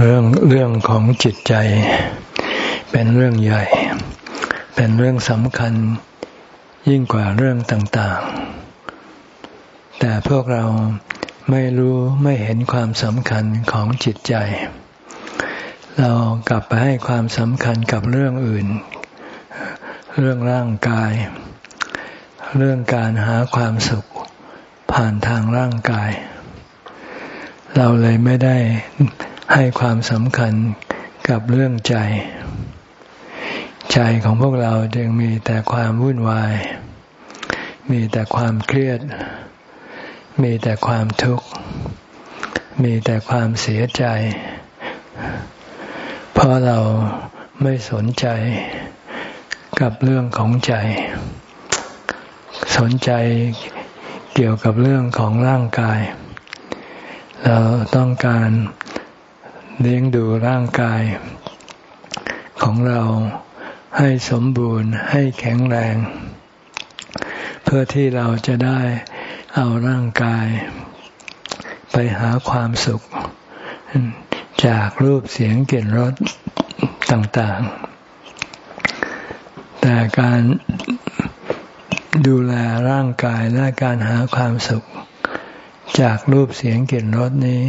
เรื่องเรื่องของจิตใจ เป็นเรื่องใหญ่ เป็นเรื่องสำคัญยิ่งกว่าเรื่องต่างๆ แต่พวกเราไม่รู้ไม่เห็นความสำคัญของจิตใจ เรากลับไปให้ความสำคัญกับเรื่องอื่น เรื่องร่างกาย เรื่องการหาความสุขผ่านทางร่างกาย เราเลยไม่ได้ ให้ความสำคัญกับเรื่องใจ ใจของพวกเราจึงมีแต่ความวุ่นวาย มีแต่ความเครียด มีแต่ความทุกข์ มีแต่ความเสียใจ เพราะเราไม่สนใจกับเรื่องของใจ สนใจเกี่ยวกับเรื่องของร่างกาย เราต้องการ เลี้ยงดูร่างกาย ของเราให้สมบูรณ์ให้แข็งแรง เพื่อที่เราจะได้เอาร่างกาย ไปหาความสุข จากรูปเสียงกลิ่นรสต่างๆ แต่การดูแลร่างกายและการหาความสุข จากรูปเสียงกลิ่นรสนี้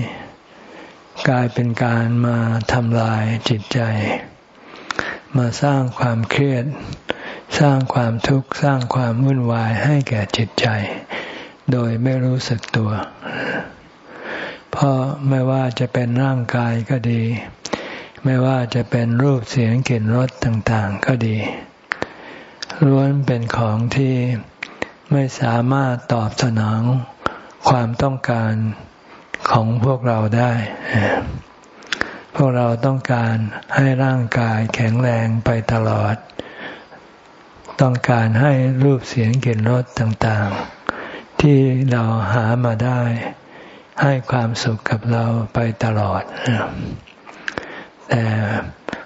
กลายเป็นการมาทำลายจิตใจ มาสร้างความเครียด สร้างความทุกข์สร้างความวุ่นวายให้แก่จิตใจ โดยไม่รู้สึกตัว เพราะไม่ว่าจะเป็นร่างกายก็ดี ไม่ว่าจะเป็นรูปเสียงกลิ่นรสต่างๆก็ดีล้วนเป็นของที่ไม่สามารถตอบสนองความต้องการ ของพวกเราได้ พวกเราต้องการให้ร่างกายแข็งแรงไปตลอด ต้องการให้รูปเสียงกลิ่นรสต่างๆ ที่เราหามาได้ ให้ความสุขกับเราไปตลอด แต่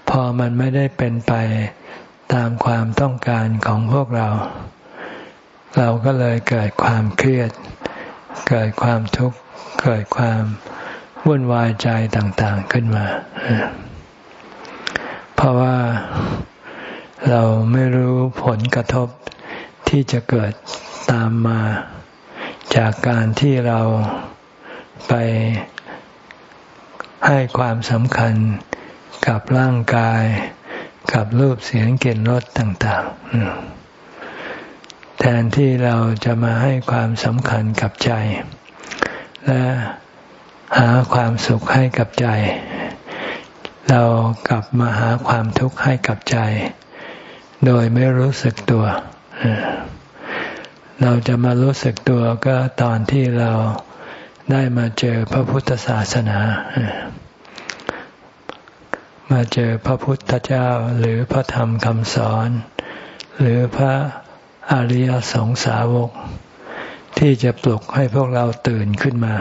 พอมันไม่ได้เป็นไปตามความต้องการของพวกเรา เราก็เลยเกิดความเครียด เกิดความทุกข์ เกิดความวุ่นวายใจต่างๆขึ้นมา เพราะว่าเราไม่รู้ผลกระทบที่จะเกิดตามมา จากการที่เราไปให้ความสำคัญกับร่างกาย กับรูปเสียงกลิ่นรสต่าง ๆ แทนที่เราจะมาให้ความสำคัญกับใจ และหาความสุขให้กับใจ เรากลับมาหาความทุกข์ให้กับใจ โดยไม่รู้สึกตัว เราจะมารู้สึกตัวก็ตอนที่เราได้มาเจอพระพุทธศาสนา มาเจอพระพุทธเจ้าหรือพระธรรมคำสอน หรือพระอริยสงสาวก ที่จะปลุกให้พวกเราตื่นขึ้นมา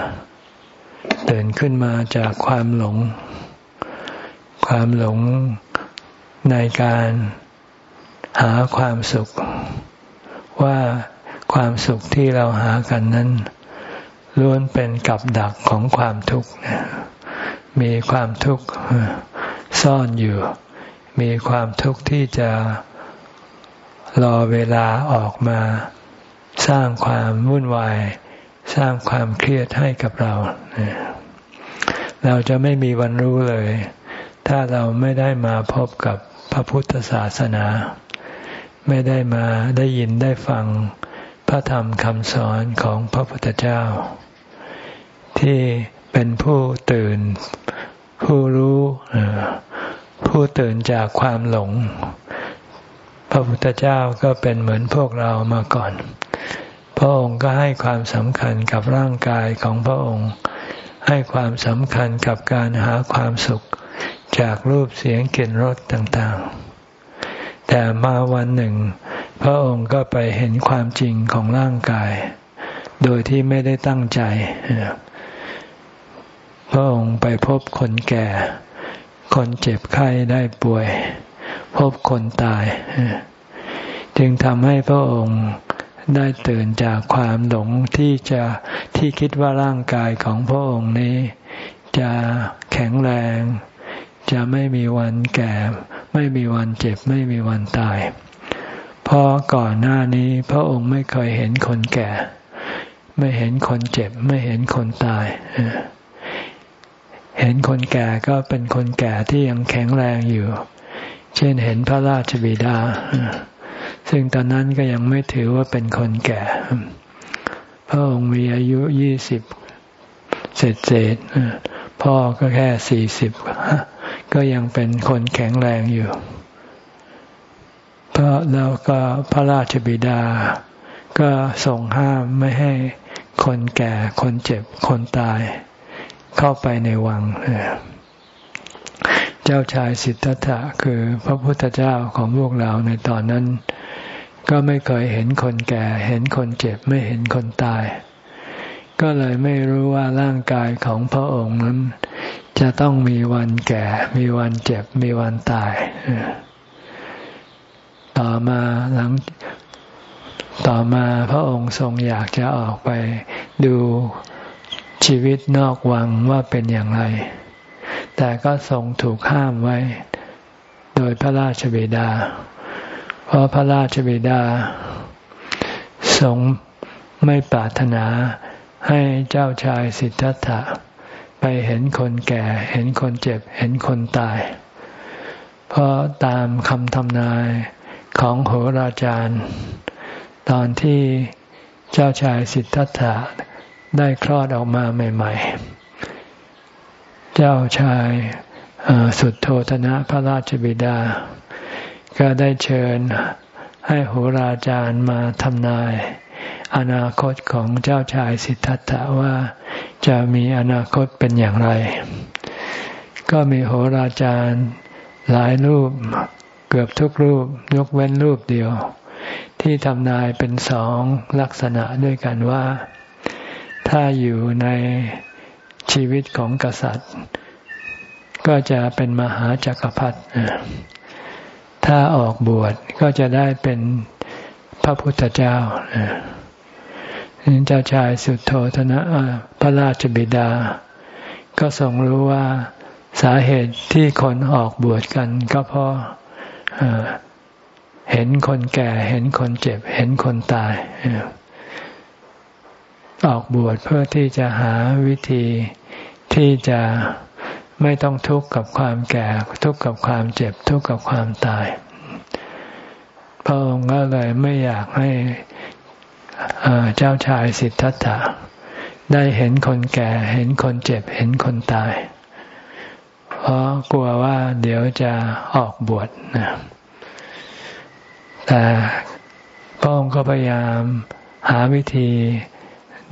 ตื่นขึ้นมาจากความหลง ความหลงในการหาความสุข ว่าความสุขที่เราหากันนั้นล้วนเป็นกับดักของความทุกข์ มีความทุกข์ซ่อนอยู่ มีความทุกข์ที่จะรอเวลาออกมา สร้างความวุ่นวาย สร้างความเครียดให้กับเรา เราจะไม่มีวันรู้เลย ถ้าเราไม่ได้มาพบกับพระพุทธศาสนา ไม่ได้มาได้ยินได้ฟังพระธรรมคำสอนของพระพุทธเจ้า ที่เป็นผู้ตื่น ผู้รู้ ผู้ตื่นจากความหลง พระพุทธเจ้าก็เป็นเหมือนพวกเรามาก่อน พระองค์ก็ให้ความสำคัญกับร่างกายของพระองค์ ให้ความสำคัญกับการหาความสุขจากรูปเสียงกลิ่นรสต่างๆ แต่มาวันหนึ่ง พระองค์ก็ไปเห็นความจริงของร่างกาย โดยที่ไม่ได้ตั้งใจ พระองค์ไปพบคนแก่ คนเจ็บไข้ได้ป่วย พบคนตาย จึงทำให้พระองค์ได้ตื่นจากความหลงที่จะที่คิดว่าร่างกายของพระองค์นี้ จะแข็งแรง จะไม่มีวันแก่ ไม่มีวันเจ็บ ไม่มีวันตาย เพราะก่อนหน้านี้พระองค์ไม่เคยเห็นคนแก่ ไม่เห็นคนเจ็บ ไม่เห็นคนตาย เห็นคนแก่ก็เป็นคนแก่ที่ยังแข็งแรงอยู่ เช่นเห็นพระราชบิดา ซึ่งตอนนั้นก็ยังไม่ถือว่าเป็นคนแก่ พระองค์มีอายุยี่สิบเศษเศษพ่อก็แค่สี่สิบก็ยังเป็นคนแข็งแรงอยู่ เพราะแล้วก็พระราชบิดา ก็ส่งห้ามไม่ให้คนแก่คนเจ็บคนตาย เข้าไปในวังเจ้าชายสิทธัตถะคือพระพุทธเจ้าของพวกเราในตอนนั้น ก็ไม่เคยเห็นคนแก่ เห็นคนเจ็บไม่เห็นคนตาย ก็เลยไม่รู้ว่าร่างกายของพระองค์นั้น จะต้องมีวันแก่ มีวันเจ็บ มีวันตาย ต่อมาหลังต่อมาพระองค์ทรงอยากจะออกไปดูชีวิตนอกวังว่าเป็นอย่างไร แต่ก็ทรงถูกห้ามไว้ โดยพระราชบิดา เพราะพระราชบิดาทรงไม่ปรารถนาให้เจ้าชายสิทธัตถะไปเห็นคนแก่ เห็นคนเจ็บ เห็นคนตาย เพราะตามคำทำนายของโหราจารย์ ตอนที่เจ้าชายสิทธัตถะได้คลอดออกมาใหม่ ๆ เจ้าชายสุดโทธนะพระราชบิดา ก็ได้เชิญให้โหราจารย์มาทำนาย อนาคตของเจ้าชายสิทธัตถะว่าจะมีอนาคตเป็นอย่างไร ก็มีโหราจารย์หลายรูปเกือบทุกรูปยกเว้นรูปเดียว ที่ทำนายเป็นสองลักษณะด้วยกันว่า ถ้าอยู่ใน ชีวิตของกษัตริย์ ก็จะเป็นมหาจักรพรรดิถ้าออกบวชก็จะได้เป็นพระพุทธเจ้าเจ้าชายสุดโทธนะพระราชบิดา ก็ทรงรู้ว่าสาเหตุที่คนออกบวชกัน ก็เพราะเห็นคนแก่ เห็นคนเจ็บ เห็นคนตาย ออกบวชเพื่อที่จะหาวิธีที่จะไม่ต้องทุกข์กับความแก่ ทุกข์กับความเจ็บ ทุกข์กับความตาย พระองค์ก็เลยไม่อยากให้เจ้าชายสิทธัตถะได้เห็นคนแก่ เห็นคนเจ็บ เห็นคนตาย เพราะกลัวว่าเดี๋ยวจะออกบวชนะแต่พระองค์ก็พยายามหาวิธี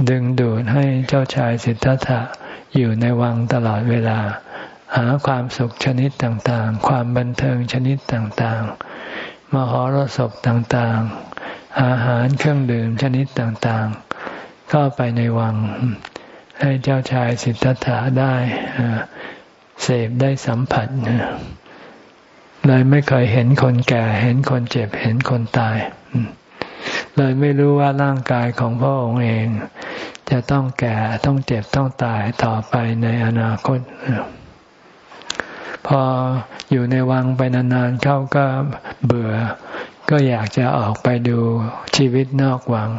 ดึงดูดให้เจ้าชายสิทธัตถะอยู่ในวังตลอดเวลา หาความสุขชนิดต่างๆ ความบันเทิงชนิดต่างๆ มหรสพต่างๆ อาหารเครื่องดื่มชนิดต่างๆ เข้าไปในวัง ให้เจ้าชายสิทธัตถะได้เสพได้สัมผัสเลยไม่เคยเห็นคนแก่ เห็นคนเจ็บเห็นคนตาย เลยไม่รู้ว่าร่างกายของพระองค์เอง จะต้องแก่ต้องเจ็บต้องตายต่อไปในอนาคต พออยู่ในวังไปนานๆเข้าก็เบื่อ ก็อยากจะออกไปดูชีวิตนอกวัง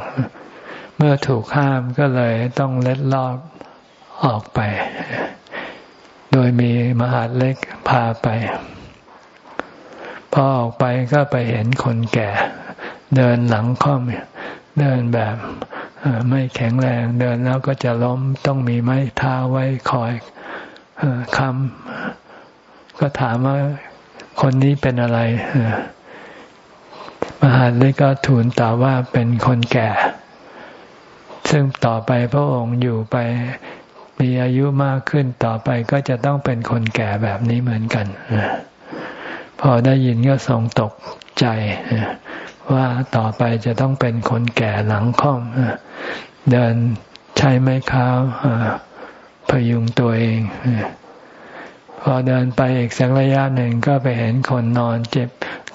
เมื่อถูกห้ามก็เลยต้องเล็ดลอบออกไป โดยมีมหาเล็กพาไป พอออกไปก็ไปเห็นคนแก่ เดินหลังค่อมเดินแบบไม่แข็งแรง เดินแล้วก็จะล้มต้องมีไม้เท้าไว้คอยคำก็ถามว่าคนนี้เป็นอะไรมหาลิก็ทูลตอบว่าเป็นคนแก่ ซึ่งต่อไปพระองค์อยู่ไปมีอายุมากขึ้นต่อไปก็จะต้องเป็นคนแก่แบบนี้เหมือนกัน พอได้ยินก็ทรงตกใจ ว่าต่อไปจะต้องเป็นคนแก่หลังค่อมเดินใช้ไม้เท้าพยุงตัวเองพอเดินไปอีกสักระยะหนึ่งก็ไปเห็นคนนอนเจ็บ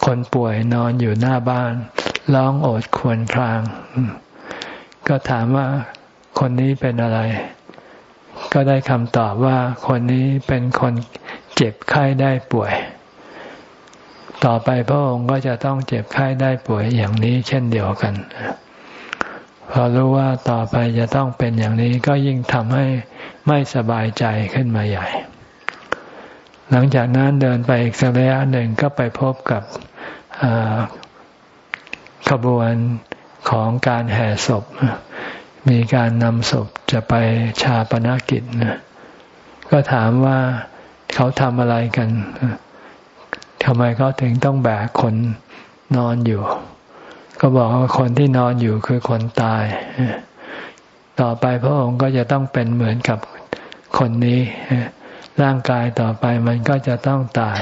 คนป่วยนอนอยู่หน้าบ้าน ร้องโอดควญคราง ก็ถามว่าคนนี้เป็นอะไร ก็ได้คำตอบว่าคนนี้เป็นคนเจ็บไข้ได้ป่วย ต่อไปพระองค์ก็จะต้องเจ็บไข้ได้ป่วยอย่างนี้เช่นเดียวกัน พอรู้ว่าต่อไปจะต้องเป็นอย่างนี้ก็ยิ่งทำให้ไม่สบายใจขึ้นมาใหญ่ หลังจากนั้นเดินไปอีกสักระยะหนึ่งก็ไปพบกับขบวนของการแห่ศพ มีการนำศพจะไปชาปนกิจก็ถามว่าเขาทำอะไรกัน ทำไมเขาถึงต้องแบกคนนอนอยู่ ก็บอกว่าคนที่นอนอยู่คือคนตาย ต่อไปพระองค์ก็จะต้องเป็นเหมือนกับคนนี้ร่างกายต่อไปมันก็จะต้องตาย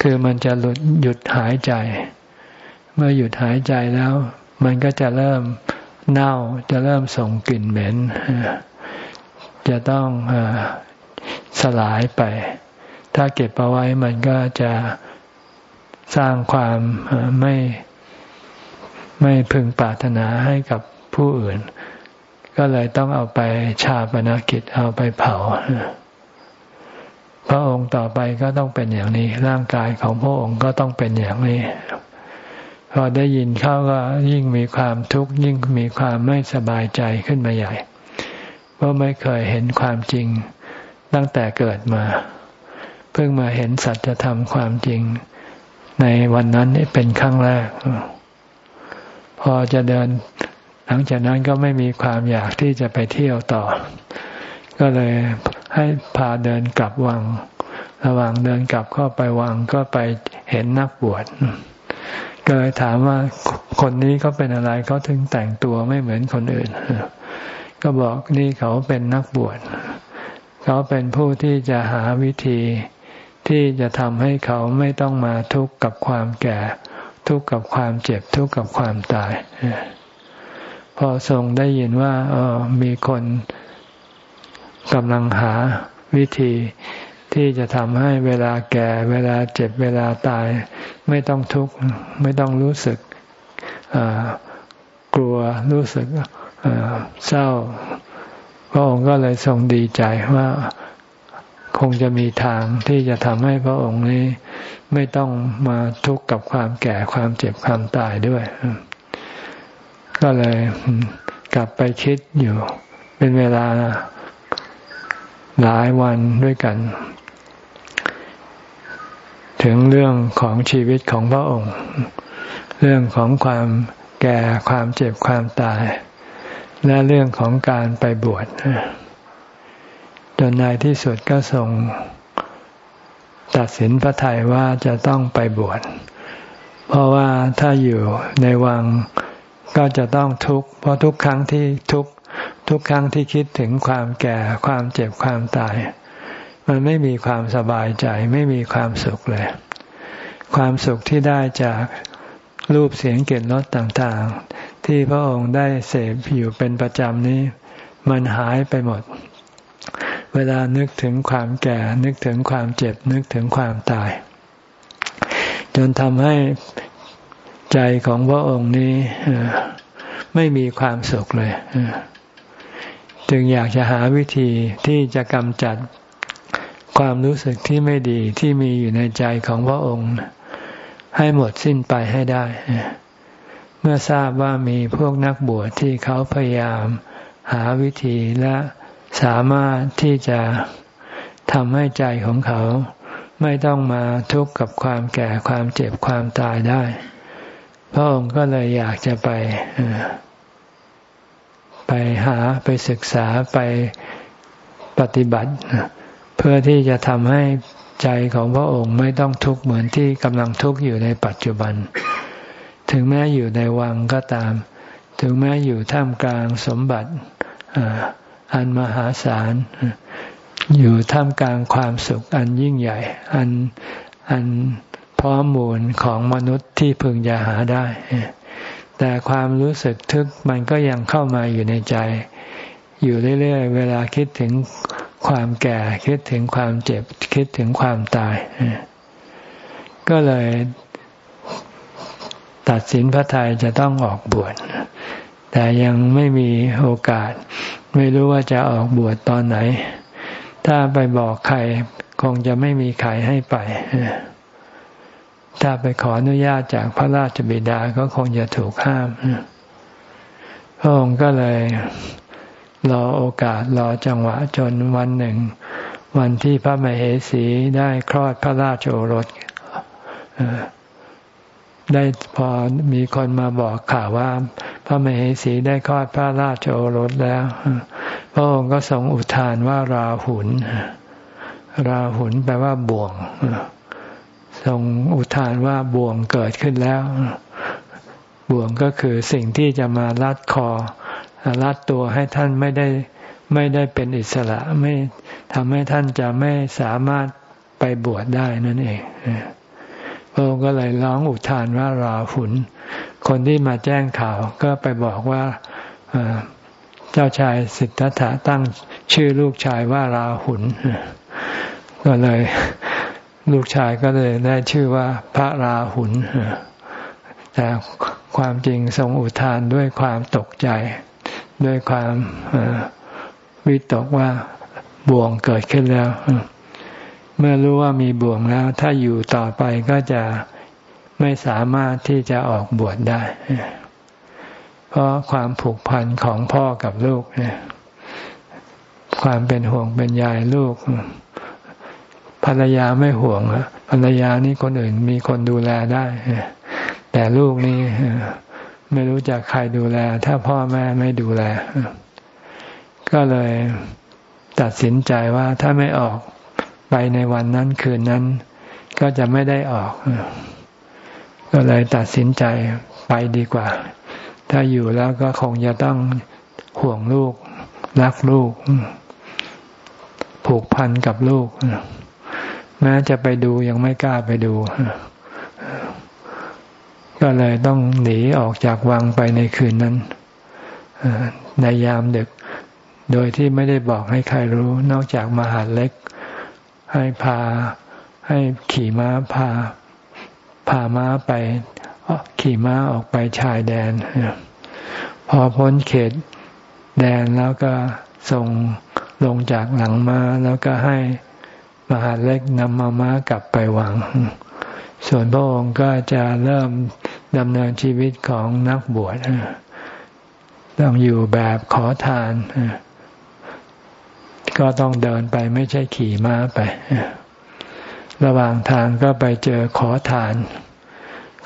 คือมันจะหลุดหยุดหายใจ เมื่อหยุดหายใจแล้ว มันก็จะเริ่มเน่าจะเริ่มส่งกลิ่นเหม็นจะต้องสลายไป ถ้าเก็บเอาไว้มันก็จะสร้างความไม่ไม่พึงปรารถนาให้กับผู้อื่น ก็เลยต้องเอาไปชาปนกิจเอาไปเผา พระองค์ต่อไปก็ต้องเป็นอย่างนี้ ร่างกายของพระองค์ก็ต้องเป็นอย่างนี้ พอได้ยินเขาก็ยิ่งมีความทุกข์ยิ่งมีความไม่สบายใจขึ้นมาใหญ่ เพราะไม่เคยเห็นความจริงตั้งแต่เกิดมา เพิ่งมาเห็นสัจธรรมความจริง ในวันนั้นเป็นครั้งแรก พอจะเดิน หลังจากนั้นก็ไม่มีความอยากที่จะไปเที่ยวต่อ ก็เลยให้พาเดินกลับวัง ระหว่างเดินกลับเข้าไปวังก็ไปเห็นนักบวชก็เลยถามว่าคนนี้เขาเป็นอะไรเขาถึงแต่งตัวไม่เหมือนคนอื่น ก็บอกนี่เขาเป็นนักบวช เขาเป็นผู้ที่จะหาวิธี ที่จะทำให้เขาไม่ต้องมาทุกข์กับความแก่ ทุกข์กับความเจ็บทุกข์กับความตาย พอทรงได้ยินว่าออมีคนกำลังหาวิธีที่จะทำให้เวลาแก่ เวลาเจ็บเวลาตาย ไม่ต้องทุกข์ไม่ต้องรู้สึกกลัวรู้สึกเศร้าพระองค์ก็เลยทรงดีใจว่า คงจะมีทางที่จะทำให้พระองค์นี้ไม่ต้องมาทุกข์กับความแก่ความเจ็บความตายด้วย ก็เลยกลับไปคิดอยู่ เป็นเวลาหลายวันด้วยกัน ถึงเรื่องของชีวิตของพระองค์ เรื่องของความแก่ความเจ็บความตาย และเรื่องของการไปบวช จนในที่สุดก็ทรงตัดสินพระทัยว่าจะต้องไปบวช เพราะว่าถ้าอยู่ในวังก็จะต้องทุกข์ เพราะทุกครั้งที่ทุกทุกครั้งที่คิดถึงความแก่ความเจ็บความตาย มันไม่มีความสบายใจไม่มีความสุขเลย ความสุขที่ได้จากรูปเสียงเกลิ่นรสต่างๆ ที่พระองค์ได้เสพอยู่เป็นประจำนี้ มันหายไปหมด เวลานึกถึงความแก่ นึกถึงความเจ็บ นึกถึงความตาย จนทำให้ใจของพระองค์นี้ไม่มีความสุขเลยจึงอยากจะหาวิธีที่จะกำจัดความรู้สึกที่ไม่ดีที่มีอยู่ในใจของพระองค์ ให้หมดสิ้นไปให้ได้ เมื่อทราบว่ามีพวกนักบวชที่เขาพยายามหาวิธีและ สามารถที่จะทำให้ใจของเขา ไม่ต้องมาทุกข์กับความแก่ความเจ็บความตายได้ พระองค์ก็เลยอยากจะไป ไปหาไปศึกษาไปปฏิบัติ เพื่อที่จะทำให้ใจของพระองค์ไม่ต้องทุกข์เหมือนที่กำลังทุกข์อยู่ในปัจจุบัน ถึงแม้อยู่ในวังก็ตาม ถึงแม้อยู่ท่ามกลางสมบัติ อันมหาศาล อยู่ท่ามกลางความสุขอันยิ่งใหญ่ อันอันพร้อมมูลของมนุษย์ที่พึงจะหาได้ แต่ความรู้สึกทึกมันก็ยังเข้ามาอยู่ในใจ อยู่เรื่อยๆ เวลาคิดถึงความแก่คิดถึงความเจ็บคิดถึงความตาย ก็เลยตัดสินพระทัยจะต้องออกบวช แต่ยังไม่มีโอกาส ไม่รู้ว่าจะออกบวชตอนไหน ถ้าไปบอกใครคงจะไม่มีใครให้ไป ถ้าไปขออนุญาตจากพระราชบิดาก็คงจะถูกห้ามพระองค์ก็เลยรอโอกาสรอจังหวะจนวันหนึ่ง วันที่พระมเหสีได้คลอดพระราชโอรสได้พอมีคนมาบอกข่าวว่า พระมเหสีได้คลอดพระราชโอรสแล้ว พระองค์ก็ทรงอุทานว่าราหุลราหุลแปลว่าบ่วงทรงอุทานว่าบ่วงเกิดขึ้นแล้ว บ่วงก็คือสิ่งที่จะมาลัดคอรัดตัวให้ท่านไม่ได้ไม่ได้เป็นอิสระไม่ทำให้ท่านจะไม่สามารถไปบวชได้นั่นเอง พระองค์ก็เลยร้องอุทานว่าราหุนคนที่มาแจ้งข่าวก็ไปบอกว่าเจ้าชายสิทธัตถะตั้งชื่อลูกชายว่าราหุนก็เลยลูกชายก็เลยได้ชื่อว่าพระราหุนแต่ความจริงทรงอุทานด้วยความตกใจ ด้วยความวิตกว่าบ่วงเกิดขึ้นแล้ว เมื่อรู้ว่ามีบ่วงแล้ว ถ้าอยู่ต่อไปก็จะไม่สามารถที่จะออกบวชได้ เพราะความผูกพันของพ่อกับลูกความเป็นห่วงเป็นใยลูก ภรรยาไม่ห่วงภรรยานี่คนอื่นมีคนดูแลได้แต่ลูกนี่ไม่รู้จักใครดูแล ถ้าพ่อแม่ไม่ดูแล ก็เลยตัดสินใจว่าถ้าไม่ออก ไปในวันนั้นคืนนั้น ก็จะไม่ได้ออก ก็เลยตัดสินใจไปดีกว่า ถ้าอยู่แล้วก็คงจะต้องห่วงลูก รักลูก ผูกพันกับลูก แม้จะไปดูยังไม่กล้าไปดู ก็เลยต้องหนีออกจากวังไปในคืนนั้นในยามดึก โดยที่ไม่ได้บอกให้ใครรู้ นอกจากมหาเล็ก ให้พาให้ขี่ม้าพาพาม้าไปขี่ม้าออกไปชายแดน พอพ้นเขตแดนแล้วก็ส่งลงจากหลังม้าแล้วก็ให้มหาเล็กนำมาม้ากลับไปวัง ส่วนพระองค์ก็จะเริ่มดำเนินชีวิตของนักบวชต้องอยู่แบบขอทาน ก็ต้องเดินไปไม่ใช่ขี่ม้าไประหว่างทางก็ไปเจอขอทาน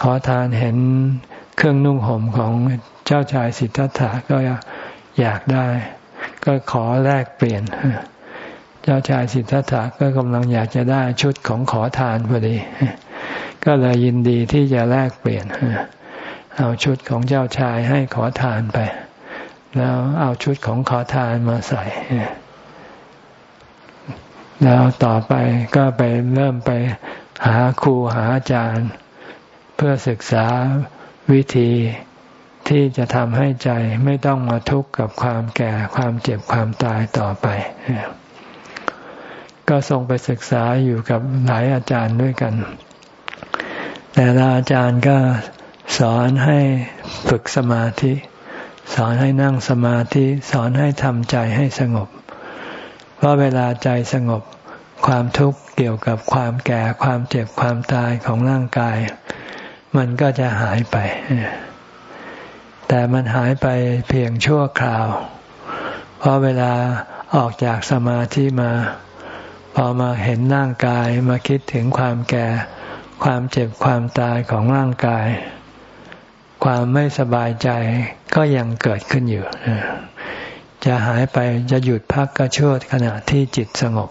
ขอทานเห็นเครื่องนุ่งห่มของเจ้าชายสิทธัตถะก็อยากได้ ก็ขอแลกเปลี่ยน เจ้าชายสิทธัตถะก็กำลังอยากจะได้ชุดของขอทานพอดี ก็เลยยินดีที่จะแลกเปลี่ยน เอาชุดของเจ้าชายให้ขอทานไป แล้วเอาชุดของขอทานมาใส่ แล้วต่อไปก็ไปเริ่มไปหาครูหาอาจารย์ เพื่อศึกษาวิธีที่จะทำให้ใจไม่ต้องมาทุกข์กับความแก่ความเจ็บความตายต่อไป ก็ทรงไปศึกษาอยู่กับหลายอาจารย์ด้วยกัน แต่ละอาจารย์ก็สอนให้ฝึกสมาธิ สอนให้นั่งสมาธิ สอนให้ทำใจให้สงบ เพราะเวลาใจสงบความทุกข์เกี่ยวกับความแก่ความเจ็บความตายของร่างกาย มันก็จะหายไป แต่มันหายไปเพียงชั่วคราว เพราะเวลาออกจากสมาธิมา พอมาเห็นร่างกายมาคิดถึงความแก่ ความเจ็บความตายของร่างกาย ความไม่สบายใจก็ยังเกิดขึ้นอยู่ จะหายไปจะหยุดพักก็ชั่วขณะที่จิตสงบ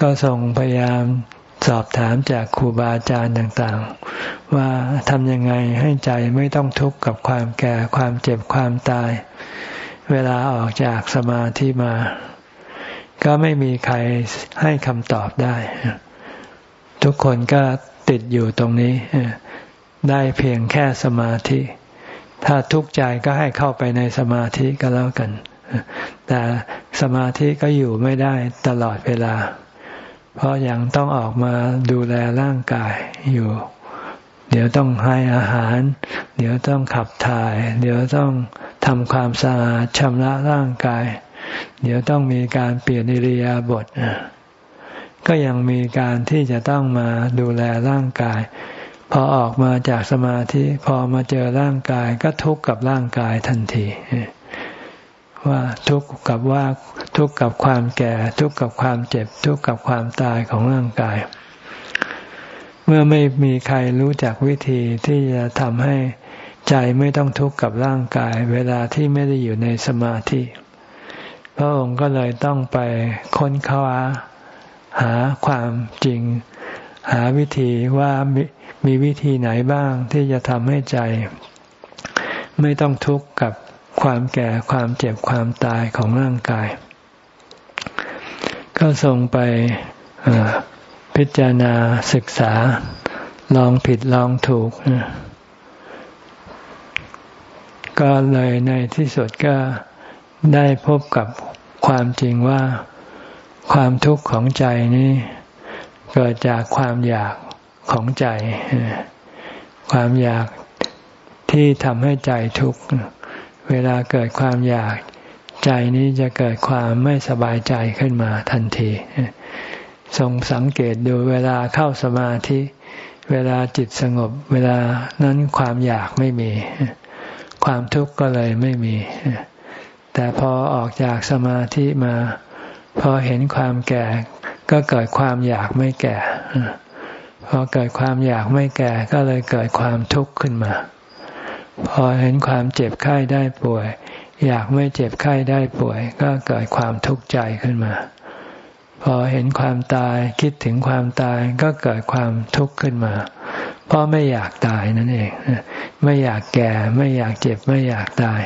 ก็ทรงพยายามสอบถามจากครูบาอาจารย์ต่างๆ ว่าทำยังไงให้ใจไม่ต้องทุกข์กับความแก่ความเจ็บความตาย เวลาออกจากสมาธิมา ก็ไม่มีใครให้คำตอบได้ ทุกคนก็ติดอยู่ตรงนี้ ได้เพียงแค่สมาธิ ถ้าทุกข์ใจก็ให้เข้าไปในสมาธิก็แล้วกัน แต่สมาธิก็อยู่ไม่ได้ตลอดเวลา เพราะยังต้องออกมาดูแลร่างกายอยู่ เดี๋ยวต้องให้อาหาร เดี๋ยวต้องขับถ่าย เดี๋ยวต้องทำความสะอาดชำระร่างกาย เดี๋ยวต้องมีการเปลี่ยนอิริยาบถก็ยังมีการที่จะต้องมาดูแลร่างกาย พอออกมาจากสมาธิพอมาเจอร่างกายก็ทุกข์กับร่างกายทันทีว่าทุกข์กับว่าทุกข์กับความแก่ ทุกข์กับความเจ็บ ทุกข์กับความตายของร่างกาย เมื่อไม่มีใครรู้จักวิธีที่จะทำให้ใจไม่ต้องทุกข์กับร่างกาย เวลาที่ไม่ได้อยู่ในสมาธิ พระองค์ก็เลยต้องไปค้นคว้าหาความจริง หาวิธีว่า มีวิธีไหนบ้างที่จะทำให้ใจ ไม่ต้องทุกข์กับความแก่ความเจ็บความตายของร่างกาย ก็ส่งไปพิจารณาศึกษา ลองผิดลองถูก ก็เลยในที่สุดก็ได้พบกับความจริงว่าความทุกข์ของใจนี้ เกิดจากความอยาก ของใจ ความอยากที่ทำให้ใจทุกข์ เวลาเกิดความอยากใจนี้จะเกิดความไม่สบายใจขึ้นมาทันทีทรงสังเกตดูเวลาเข้าสมาธิ เวลาจิตสงบ เวลานั้นความอยากไม่มี ความทุกข์ก็เลยไม่มี แต่พอออกจากสมาธิมา พอเห็นความแก่ ก็เกิดความอยากไม่แก่ พอเกิดความอยากไม่แก่ก็เลยเกิดความทุกข์ขึ้นมา พอเห็นความเจ็บไข้ได้ป่วย อยากไม่เจ็บไข้ได้ป่วย ก็เกิดความทุกข์ใจขึ้นมา พอเห็นความตายคิดถึงความตายก็เกิดความทุกข์ขึ้นมาเพราะไม่อยากตายนั่นเองไม่อยากแก่ไม่อยากเจ็บไม่อยากตาย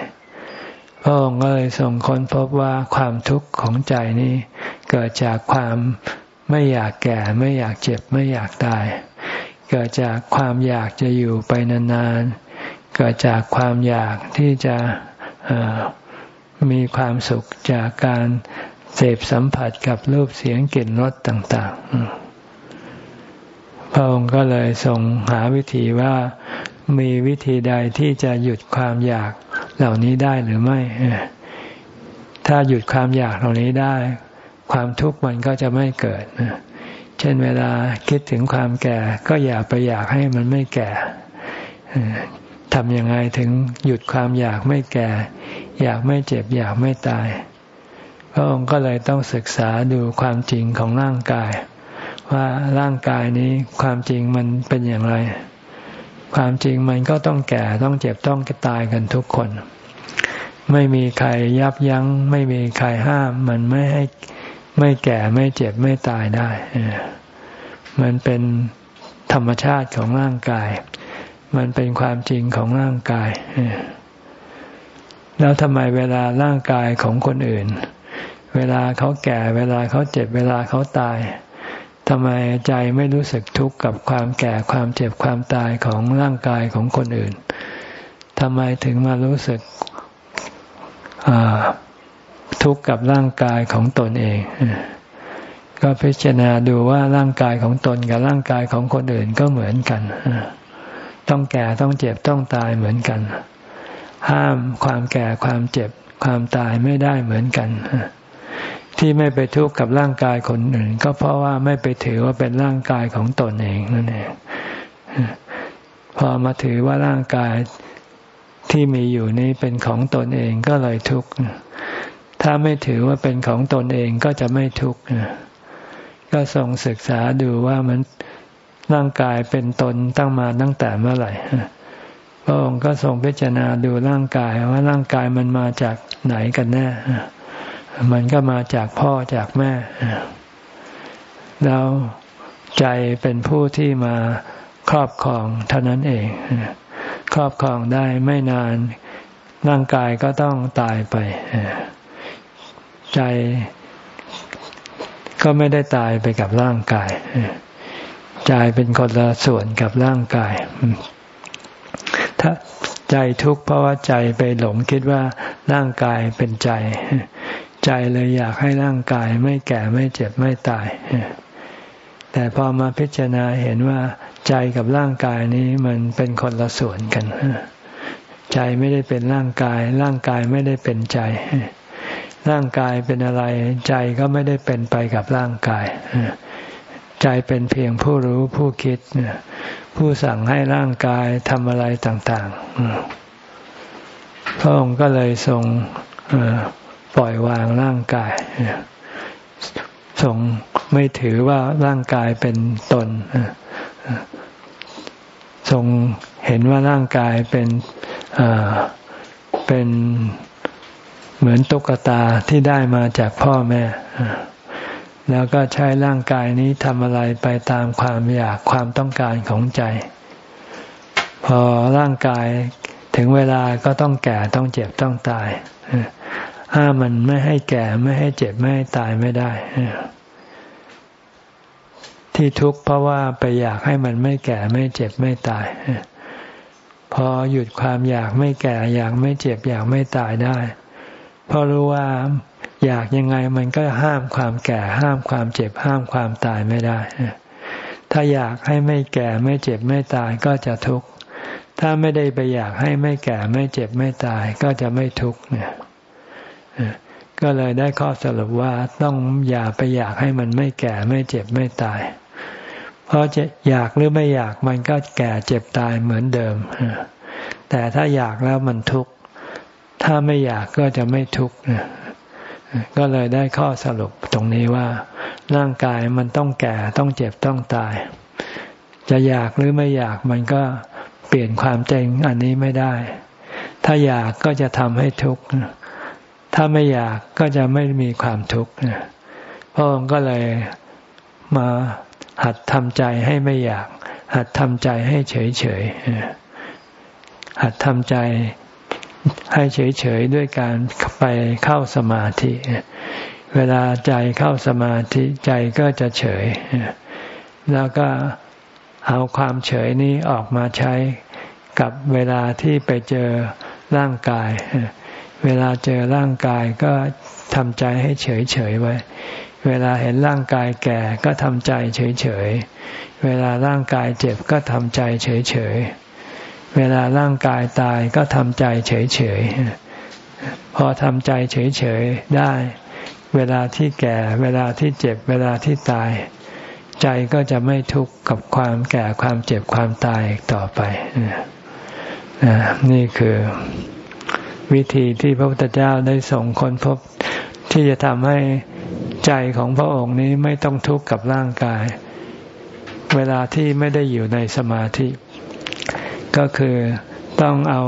พระองค์ก็เลยส่งค้นพบว่าความทุกข์ของใจนี้ เกิดจากความ ไม่อยากแก่ไม่อยากเจ็บไม่อยากตาย เกิดจากความอยากจะอยู่ไปนานๆ เกิดจากความอยากที่จะมีความสุขจากการเสพสัมผัสกับรูปเสียงกลิ่นรสต่าง ๆ พระองค์ก็เลยทรงหาวิธีว่ามีวิธีใดที่จะหยุดความอยากเหล่านี้ได้หรือไม่ ถ้าหยุดความอยากเหล่านี้ได้ ความทุกข์มันก็จะไม่เกิด เช่นเวลาคิดถึงความแก่ ก็อย่าไปอยากให้มันไม่แก่ทำยังไงถึงหยุดความอยากไม่แก่ อยากไม่เจ็บ อยากไม่ตาย พระองค์ก็เลยต้องศึกษาดูความจริงของร่างกาย ว่าร่างกายนี้ความจริงมันเป็นอย่างไร ความจริงมันก็ต้องแก่ต้องเจ็บต้องตายกันทุกคน ไม่มีใครยับยัง้ง ไม่มีใครห้าม มันไม่ให้ ไม่แก่ไม่เจ็บไม่ตายได้ มันเป็นธรรมชาติของร่างกาย มันเป็นความจริงของร่างกาย แล้วทำไมเวลาร่างกายของคนอื่น เวลาเขาแก่เวลาเขาเจ็บเวลาเขาตายทำไมใจไม่รู้สึกทุกข์กับความแก่ความเจ็บความตายของร่างกายของคนอื่นทำไมถึงมารู้สึก ทุกข์กับร่างกายของตนเอง ก็พิจารณาดูว่าร่างกายของตนกับร่างกายของคนอื่นก็เหมือนกัน ต้องแก่ต้องเจ็บต้องตายเหมือนกัน ห้ามความแก่ความเจ็บความตายไม่ได้เหมือนกัน ที่ไม่ไปทุกข์กับร่างกายคนอื่น ก็เพราะว่าไม่ไปถือว่าเป็นร่างกายของตนเองนั่นเองพอมาถือว่าร่างกายที่มีอยู่นี้เป็นของตนเองก็เลยทุกข์ ถ้าไม่ถือว่าเป็นของตนเองก็จะไม่ทุกข์ก็ทรงศึกษาดูว่ามันร่างกายเป็นตนตั้งมาตั้งแต่เมื่อไหร่พระองค์ก็ทรงพิจารณาดูร่างกายว่าร่างกายมันมาจากไหนกันแน่ มันก็มาจากพ่อจากแม่ แล้วใจเป็นผู้ที่มาครอบครองเท่านั้นเอง ครอบครองได้ไม่นานร่างกายก็ต้องตายไป ใจก็ไม่ได้ตายไปกับร่างกาย ใจเป็นคนละส่วนกับร่างกาย ถ้าใจทุกข์เพราะว่าใจไปหลงคิดว่าร่างกายเป็นใจ ใจเลยอยากให้ร่างกายไม่แก่ไม่เจ็บไม่ตาย แต่พอมาพิจารณาเห็นว่า ใจกับร่างกายนี้มันเป็นคนละส่วนกัน ใจไม่ได้เป็นร่างกาย ร่างกายไม่ได้เป็นใจ ร่างกายเป็นอะไร ใจก็ไม่ได้เป็นไปกับร่างกาย ใจเป็นเพียงผู้รู้ผู้คิด ผู้สั่งให้ร่างกายทำอะไรต่าง ๆ พระองค์ก็เลยทรงปล่อยวางร่างกายทรงไม่ถือว่าร่างกายเป็นตนทรงเห็นว่าร่างกายเป็นเป็น เหมือนตุ๊กตาที่ได้มาจากพ่อแม่ แล้วก็ใช้ร่างกายนี้ทำอะไรไปตามความอยากความต้องการของใจ พอร่างกายถึงเวลาก็ต้องแก่ต้องเจ็บต้องตายห้ามันไม่ให้แก่ไม่ให้เจ็บไม่ให้ตายไม่ได้ ที่ทุกข์เพราะว่าไปอยากให้มันไม่แก่ไม่เจ็บไม่ตายพอหยุดความอยากไม่แก่อยากไม่เจ็บอยากไม่ตายได้ เพราะรู้ว่าอยากยังไงมันก็ห้ามความแก่ ห้ามความเจ็บ ห้ามความตายไม่ได้ ถ้าอยากให้ไม่แก่ไม่เจ็บไม่ตายก็จะทุกข์ถ้าไม่ได้ไปอยากให้ไม่แก่ไม่เจ็บไม่ตายก็จะไม่ทุกข์เนี่ยก็เลยได้ข้อสรุปว่าต้องอย่าไปอยากให้มันไม่แก่ไม่เจ็บไม่ตาย เพราะจะอยากหรือไม่อยากมันก็แก่เจ็บตายเหมือนเดิมแต่ถ้าอยากแล้วมันทุกข์ ถ้าไม่อยากก็จะไม่ทุกข์ก็เลยได้ข้อสรุปตรงนี้ว่าร่างกายมันต้องแก่ต้องเจ็บต้องตาย จะอยากหรือไม่อยากมันก็เปลี่ยนความจริงอันนี้ไม่ได้ ถ้าอยากก็จะทำให้ทุกข์ถ้าไม่อยากก็จะไม่มีความทุกข์พระองค์ก็เลยมาหัดทำใจให้ไม่อยาก หัดทำใจให้เฉยเฉยหัดทำใจ ให้เฉยๆด้วยการไปเข้าสมาธิ เวลาใจเข้าสมาธิใจก็จะเฉย แล้วก็เอาความเฉยนี้ออกมาใช้กับเวลาที่ไปเจอร่างกาย เวลาเจอร่างกายก็ทำใจให้เฉยๆไว้ เวลาเห็นร่างกายแก่ก็ทำใจเฉยๆเวลาร่างกายเจ็บก็ทำใจเฉยๆ เวลาร่างกายตายก็ทำใจเฉยๆ พอทำใจเฉยๆ ได้ เวลาที่แก่ เวลาที่เจ็บ เวลาที่ตาย ใจก็จะไม่ทุกข์กับความแก่ความเจ็บความตายต่อไป นี่คือวิธีที่พระพุทธเจ้าได้ส่งคนพบ ที่จะทำให้ใจของพระองค์นี้ไม่ต้องทุกข์กับร่างกาย เวลาที่ไม่ได้อยู่ในสมาธิ ก็คือต้องเอา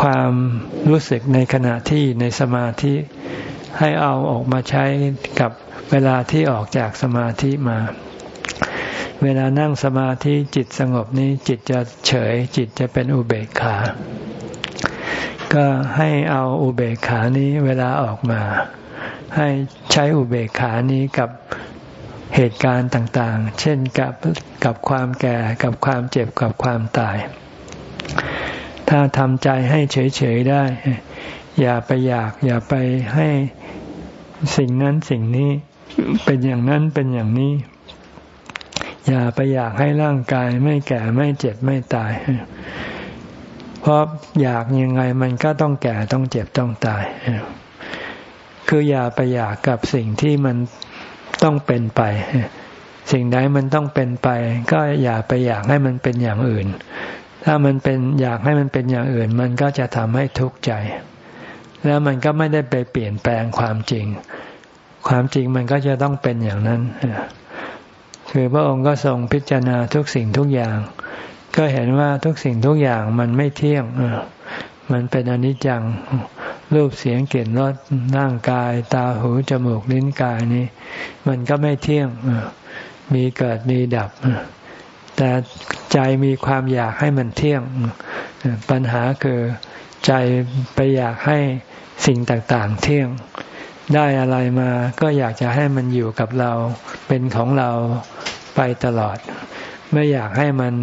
ความรู้สึกในขณะที่ในสมาธิให้เอาออกมาใช้กับเวลาที่ออกจากสมาธิมา เวลานั่งสมาธิจิตสงบนี้จิตจะเฉยจิตจะเป็นอุเบกขา ก็ให้เอาอุเบกขานี้เวลาออกมา ให้ใช้อุเบกขานี้กับ เหตุการณ์ต่างๆ เช่นกับกับความแก่กับความเจ็บกับความตาย ถ้าทำใจให้เฉยๆได้ อย่าไปอยาก อย่าไปให้สิ่งนั้นสิ่งนี้เป็นอย่างนั้นเป็นอย่างนี้ อย่าไปอยากให้ร่างกายไม่แก่ไม่เจ็บไม่ตาย เพราะอยากยังไงมันก็ต้องแก่ต้องเจ็บต้องตาย คืออย่าไปอยากกับสิ่งที่มัน ต้องเป็นไป สิ่งใดมันต้องเป็นไป ก็อย่าไปอยากให้มันเป็นอย่างอื่น ถ้ามันเป็นอยากให้มันเป็นอย่างอื่น มันก็จะทำให้ทุกข์ใจ แล้วมันก็ไม่ได้ไปเปลี่ยนแปลงความจริง ความจริงมันก็จะต้องเป็นอย่างนั้นคือพระองค์ก็ทรงพิจารณาทุกสิ่งทุกอย่าง ก็เห็นว่าทุกสิ่งทุกอย่างมันไม่เที่ยงมันเป็นอนิจจัง รูปเสียงกลิ่นรสร่างกาย ตาหูจมูกลิ้นกายนี้ มันก็ไม่เที่ยงมีเกิดมีดับ แต่ใจมีความอยากให้มันเที่ยง ปัญหาคือใจไปอยากให้สิ่งต่างๆ เที่ยง ได้อะไรมาก็อยากจะให้มันอยู่กับเราเป็นของเราไปตลอด ไม่อยากให้มัน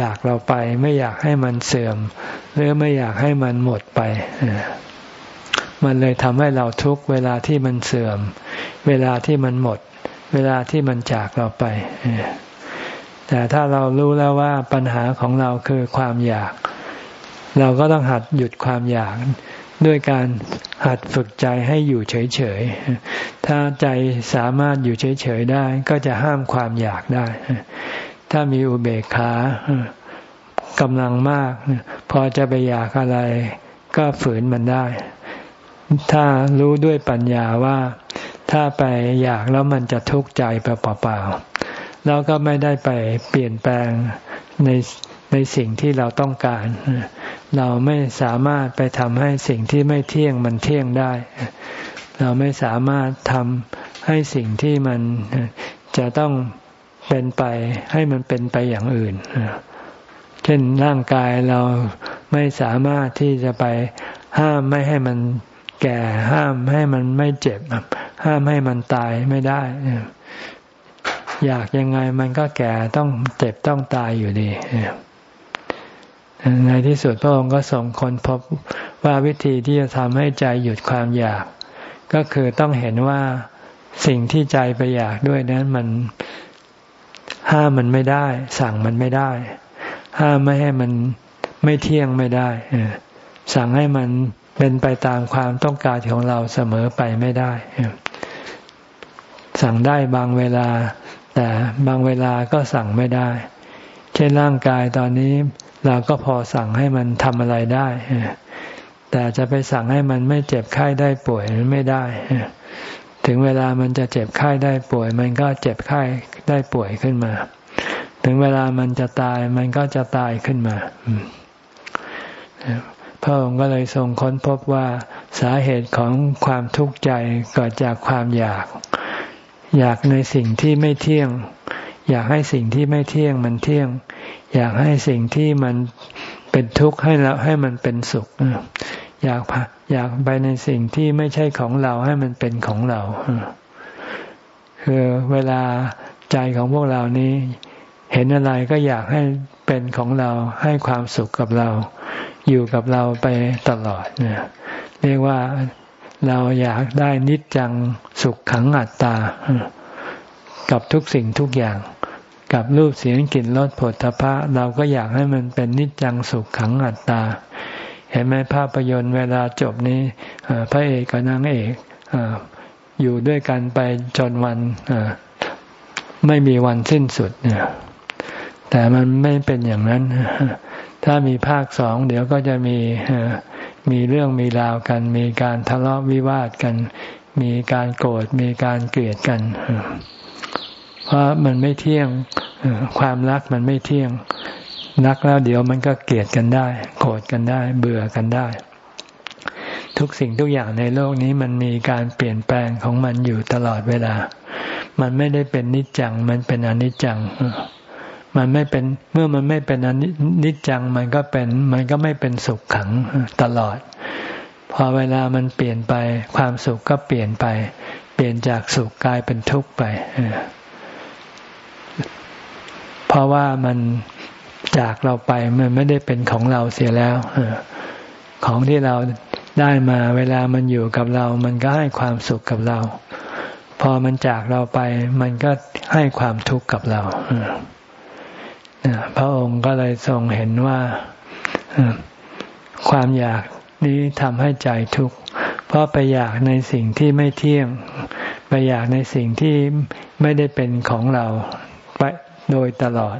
จากเราไป ไม่อยากให้มันเสื่อม หรือไม่อยากให้มันหมดไป มันเลยทำให้เราทุกเวลาที่มันเสื่อม เวลาที่มันหมด เวลาที่มันจากเราไป แต่ถ้าเรารู้แล้วว่าปัญหาของเราคือความอยาก เราก็ต้องหัดหยุดความอยากด้วยการหัดฝึกใจให้อยู่เฉยๆ ถ้าใจสามารถอยู่เฉยๆได้ ก็จะห้ามความอยากได้ ถ้ามีอุเบกขากำลังมาก พอจะไปอยากอะไร ก็ฝืนมันได้ ถ้ารู้ด้วยปัญญาว่าถ้าไปอยากแล้วมันจะทุกข์ใจไปเปล่าๆแล้วก็ไม่ได้ไปเปลี่ยนแปลงในในสิ่งที่เราต้องการ เราไม่สามารถไปทำให้สิ่งที่ไม่เที่ยงมันเที่ยงได้ เราไม่สามารถทำให้สิ่งที่มันจะต้องเป็นไปให้มันเป็นไปอย่างอื่น เช่นร่างกายเราไม่สามารถที่จะไปห้ามไม่ให้มัน แก่ห้ามให้มันไม่เจ็บ ห้ามให้มันตายไม่ได้ อยากยังไงมันก็แก่ต้องเจ็บต้องตายอยู่ดีในที่สุดพระองค์ก็ส่งคนพบว่าวิธีที่จะทำให้ใจหยุดความอยาก ก็คือต้องเห็นว่าสิ่งที่ใจไปอยากด้วยนั้นมันห้ามมันไม่ได้ สั่งมันไม่ได้ ห้ามไม่ให้มันไม่เที่ยงไม่ได้สั่งให้มัน เป็นไปตามความต้องการของเราเสมอไปไม่ได้ สั่งได้บางเวลา แต่บางเวลาก็สั่งไม่ได้ เช่นร่างกายตอนนี้เราก็พอสั่งให้มันทำอะไรได้ แต่จะไปสั่งให้มันไม่เจ็บไข้ได้ป่วยไม่ได้ ถึงเวลามันจะเจ็บไข้ได้ป่วย มันก็เจ็บไข้ได้ป่วยขึ้นมา ถึงเวลามันจะตายมันก็จะตายขึ้นมา พระองค์ก็เลยทรงค้นพบว่าสาเหตุของความทุกข์ใจเกิดจากความอยาก อยากในสิ่งที่ไม่เที่ยง อยากให้สิ่งที่ไม่เที่ยงมันเที่ยง อยากให้สิ่งที่มันเป็นทุกข์ให้เราให้มันเป็นสุข อยากอยากไปในสิ่งที่ไม่ใช่ของเราให้มันเป็นของเราคือเวลาใจของพวกเรานี้ เห็นอะไรก็อยากให้เป็นของเราให้ความสุขกับเรา อยู่กับเราไปตลอดเนี่ยเรียกว่าเราอยากได้นิจจังสุขขังอัตตา กับทุกสิ่งทุกอย่าง กับรูปเสียงกลิ่นรสผลทพะ เราก็อยากให้มันเป็นนิจจังสุขขังอัตตา เห็นไหมภาพยนตร์เวลาจบนี้พระเอกกับนางเอกอยู่ด้วยกันไปจนวันไม่มีวันสิ้นสุดเนี่ยแต่มันไม่เป็นอย่างนั้น ถ้ามีภาคสองเดี๋ยวก็จะมีมีเรื่องมีราวกัน มีการทะเลาะวิวาทกัน มีการโกรธมีการเกลียดกัน เพราะมันไม่เที่ยงความรักมันไม่เที่ยงรักแล้วเดี๋ยวมันก็เกลียดกันได้ โกรธกันได้ เบื่อกันได้ ทุกสิ่งทุกอย่างในโลกนี้มันมีการเปลี่ยนแปลงของมันอยู่ตลอดเวลา มันไม่ได้เป็นนิจจัง มันเป็นอนิจจัง มันไม่เป็นเมื่อมันไม่เป็นอนิจจังมันก็เป็น มันก็ไม่เป็นสุขขังตลอด พอเวลามันเปลี่ยนไป ความสุขก็เปลี่ยนไป เปลี่ยนจากสุขกลายเป็นทุกข์ไปเพราะว่ามันจากเราไปมันไม่ได้เป็นของเราเสียแล้วของที่เราได้มาเวลามันอยู่กับเรา มันก็ให้ความสุขกับเรา พอมันจากเราไป มันก็ให้ความทุกข์กับเรา พระองค์ก็เลยทรงเห็นว่าความอยากนี้ทำให้ใจทุกข์เพราะไปอยากในสิ่งที่ไม่เที่ยง ไปอยากในสิ่งที่ไม่ได้เป็นของเราไปโดยตลอด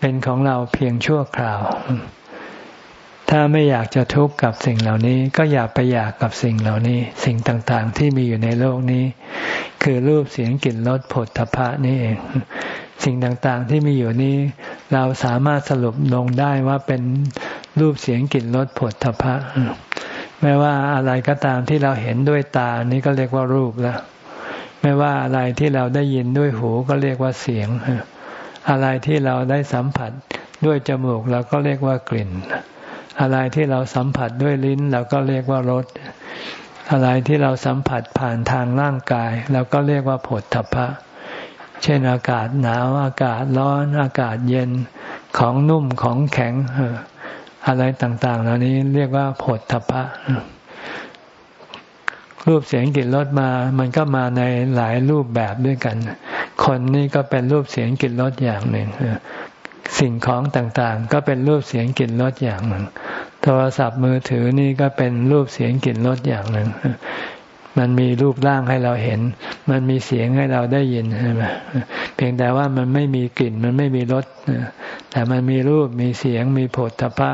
เป็นของเราเพียงชั่วคราว ถ้าไม่อยากจะทุกข์กับสิ่งเหล่านี้ ก็อย่าไปอยากกับสิ่งเหล่านี้ สิ่งต่างๆ ที่มีอยู่ในโลกนี้ คือรูปเสียงกลิ่นรสผลทพะนี่เอง สิ่งต่างๆ ที่มีอยู่นี้ เราสามารถสรุปลงได้ว่าเป็นรูปเสียงกลิ่นรสผลทพะไม่ว่าอะไรก็ตามที่เราเห็นด้วยตานี้ก็เรียกว่ารูปแล้วไม่ว่าอะไรที่เราได้ยินด้วยหูก็เรียกว่าเสียง อะไรที่เราได้สัมผัสด้วยจมูกเราก็เรียกว่ากลิ่น อะไรที่เราสัมผัสด้วยลิ้นเราก็เรียกว่ารส อะไรที่เราสัมผัสผ่านทางร่างกายเราก็เรียกว่าผลทพะ เช่นอากาศหนาวอากาศร้อนอากาศเย็นของนุ่มของแข็งอะไรต่างๆ เหล่านี้เรียกว่าผลทพะรูปเสียงกลิ่นรสมา มันก็มาในหลายรูปแบบด้วยกัน คนนี่ก็เป็นรูปเสียงกลิ่นรสอย่างหนึ่งสิ่งของต่างๆ ก็เป็นรูปเสียงกลิ่นรสอย่างหนึ่ง โทรศัพท์มือถือนี่ก็เป็นรูปเสียงกลิ่นรสอย่างหนึ่ง มันมีรูปร่างให้เราเห็น มันมีเสียงให้เราได้ยินใช่ไหมเพียงแต่ว่ามันไม่มีกลิ่น มันไม่มีรสแต่มันมีรูปมีเสียงมีโผฏฐพะ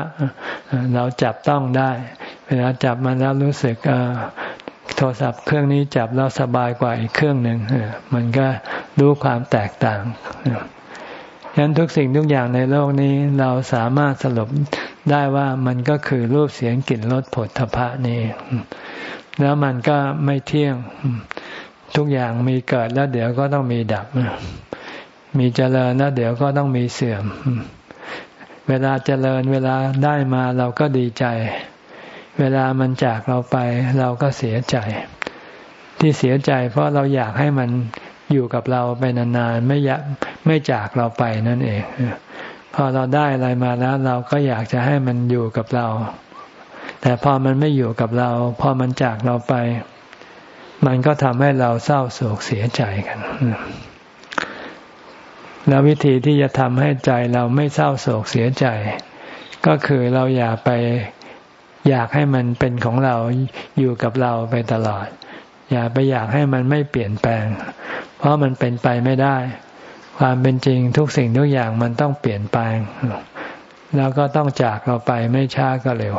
เราจับต้องได้ เวลาจับมันแล้วรู้สึกโทรศัพท์เครื่องนี้จับแล้วสบายกว่าอีกเครื่องหนึ่งมันก็รู้ความแตกต่างฉะนั้นทุกสิ่งทุกอย่างในโลกนี้เราสามารถสรุป ได้ว่ามันก็คือรูปเสียงกลิ่นรสผลทพะนี่ แล้วมันก็ไม่เที่ยง ทุกอย่างมีเกิดแล้วเดี๋ยวก็ต้องมีดับ มีเจริญแล้วเดี๋ยวก็ต้องมีเสื่อม เวลาเจริญเวลาได้มาเราก็ดีใจ เวลามันจากเราไป เราก็เสียใจ ที่เสียใจ เพราะเราอยากให้มันอยู่กับเราไปนานๆไม่อยากไม่จากเราไปนั่นเอง พอเราได้อะไรมาแล้ว เราก็อยากจะให้มันอยู่กับเรา แต่พอมันไม่อยู่กับเรา พอมันจากเราไป มันก็ทำให้เราเศร้าโศกเสียใจกันแล้ววิธีที่จะทำให้ใจเราไม่เศร้าโศกเสียใจ ก็คือเราอย่าไปอยากให้มันเป็นของเราอยู่กับเราไปตลอด อย่าไปอยากให้มันไม่เปลี่ยนแปลง เพราะมันเป็นไปไม่ได้ ความเป็นจริงทุกสิ่งทุกอย่างมันต้องเปลี่ยนแปลง แล้วก็ต้องจากเราไปไม่ช้าก็เร็ว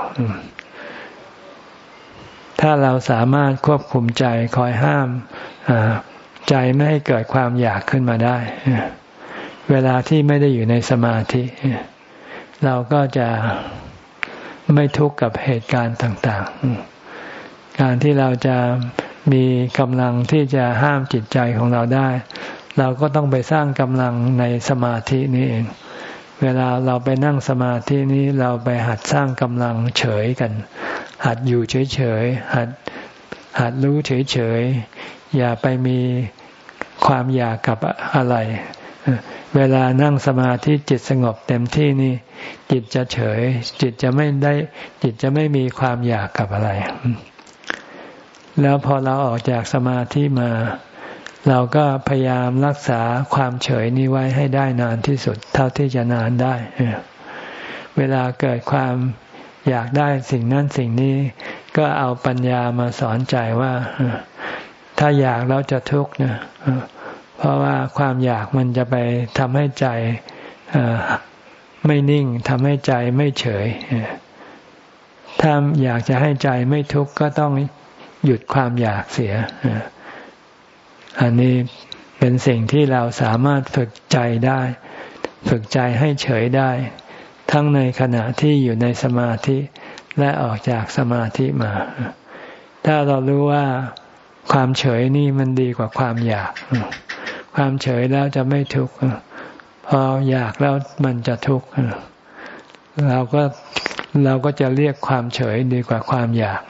ถ้าเราสามารถควบคุมใจคอยห้ามใจไม่ให้เกิดความอยากขึ้นมาได้ เวลาที่ไม่ได้อยู่ในสมาธิ เราก็จะไม่ทุกข์กับเหตุการณ์ต่าง ๆ การที่เราจะมีกำลังที่จะห้ามจิตใจของเราได้ เราก็ต้องไปสร้างกำลังในสมาธินี้เอง เวลาเราไปนั่งสมาธินี้เราไปหัดสร้างกำลังเฉยกัน หัดอยู่เฉยๆหัดหัดรู้เฉยๆอย่าไปมีความอยากกับอะไร เวลานั่งสมาธิจิตสงบเต็มที่นี่ จิตจะเฉย จิตจะไม่ได้ จิตจะไม่มีความอยากกับอะไร แล้วพอเราออกจากสมาธิมา เราก็พยายามรักษาความเฉยนี้ไว้ให้ได้นานที่สุด เท่าที่จะนานได้ เวลาเกิดความอยากได้สิ่งนั้นสิ่งนี้ ก็เอาปัญญามาสอนใจว่า ถ้าอยากแล้วจะทุกข์นะเพราะว่าความอยากมันจะไปทำให้ใจไม่นิ่งทำให้ใจไม่เฉย ถ้าอยากจะให้ใจไม่ทุกข์ก็ต้องหยุดความอยากเสีย อันนี้เป็นสิ่งที่เราสามารถฝึกใจได้ ฝึกใจให้เฉยได้ ทั้งในขณะที่อยู่ในสมาธิและออกจากสมาธิมา ถ้าเรารู้ว่าความเฉยนี่มันดีกว่าความอยาก ความเฉยแล้วจะไม่ทุกข์พออยากแล้วมันจะทุกข์เราก็เราก็จะเรียกความเฉยดีกว่าความอยาก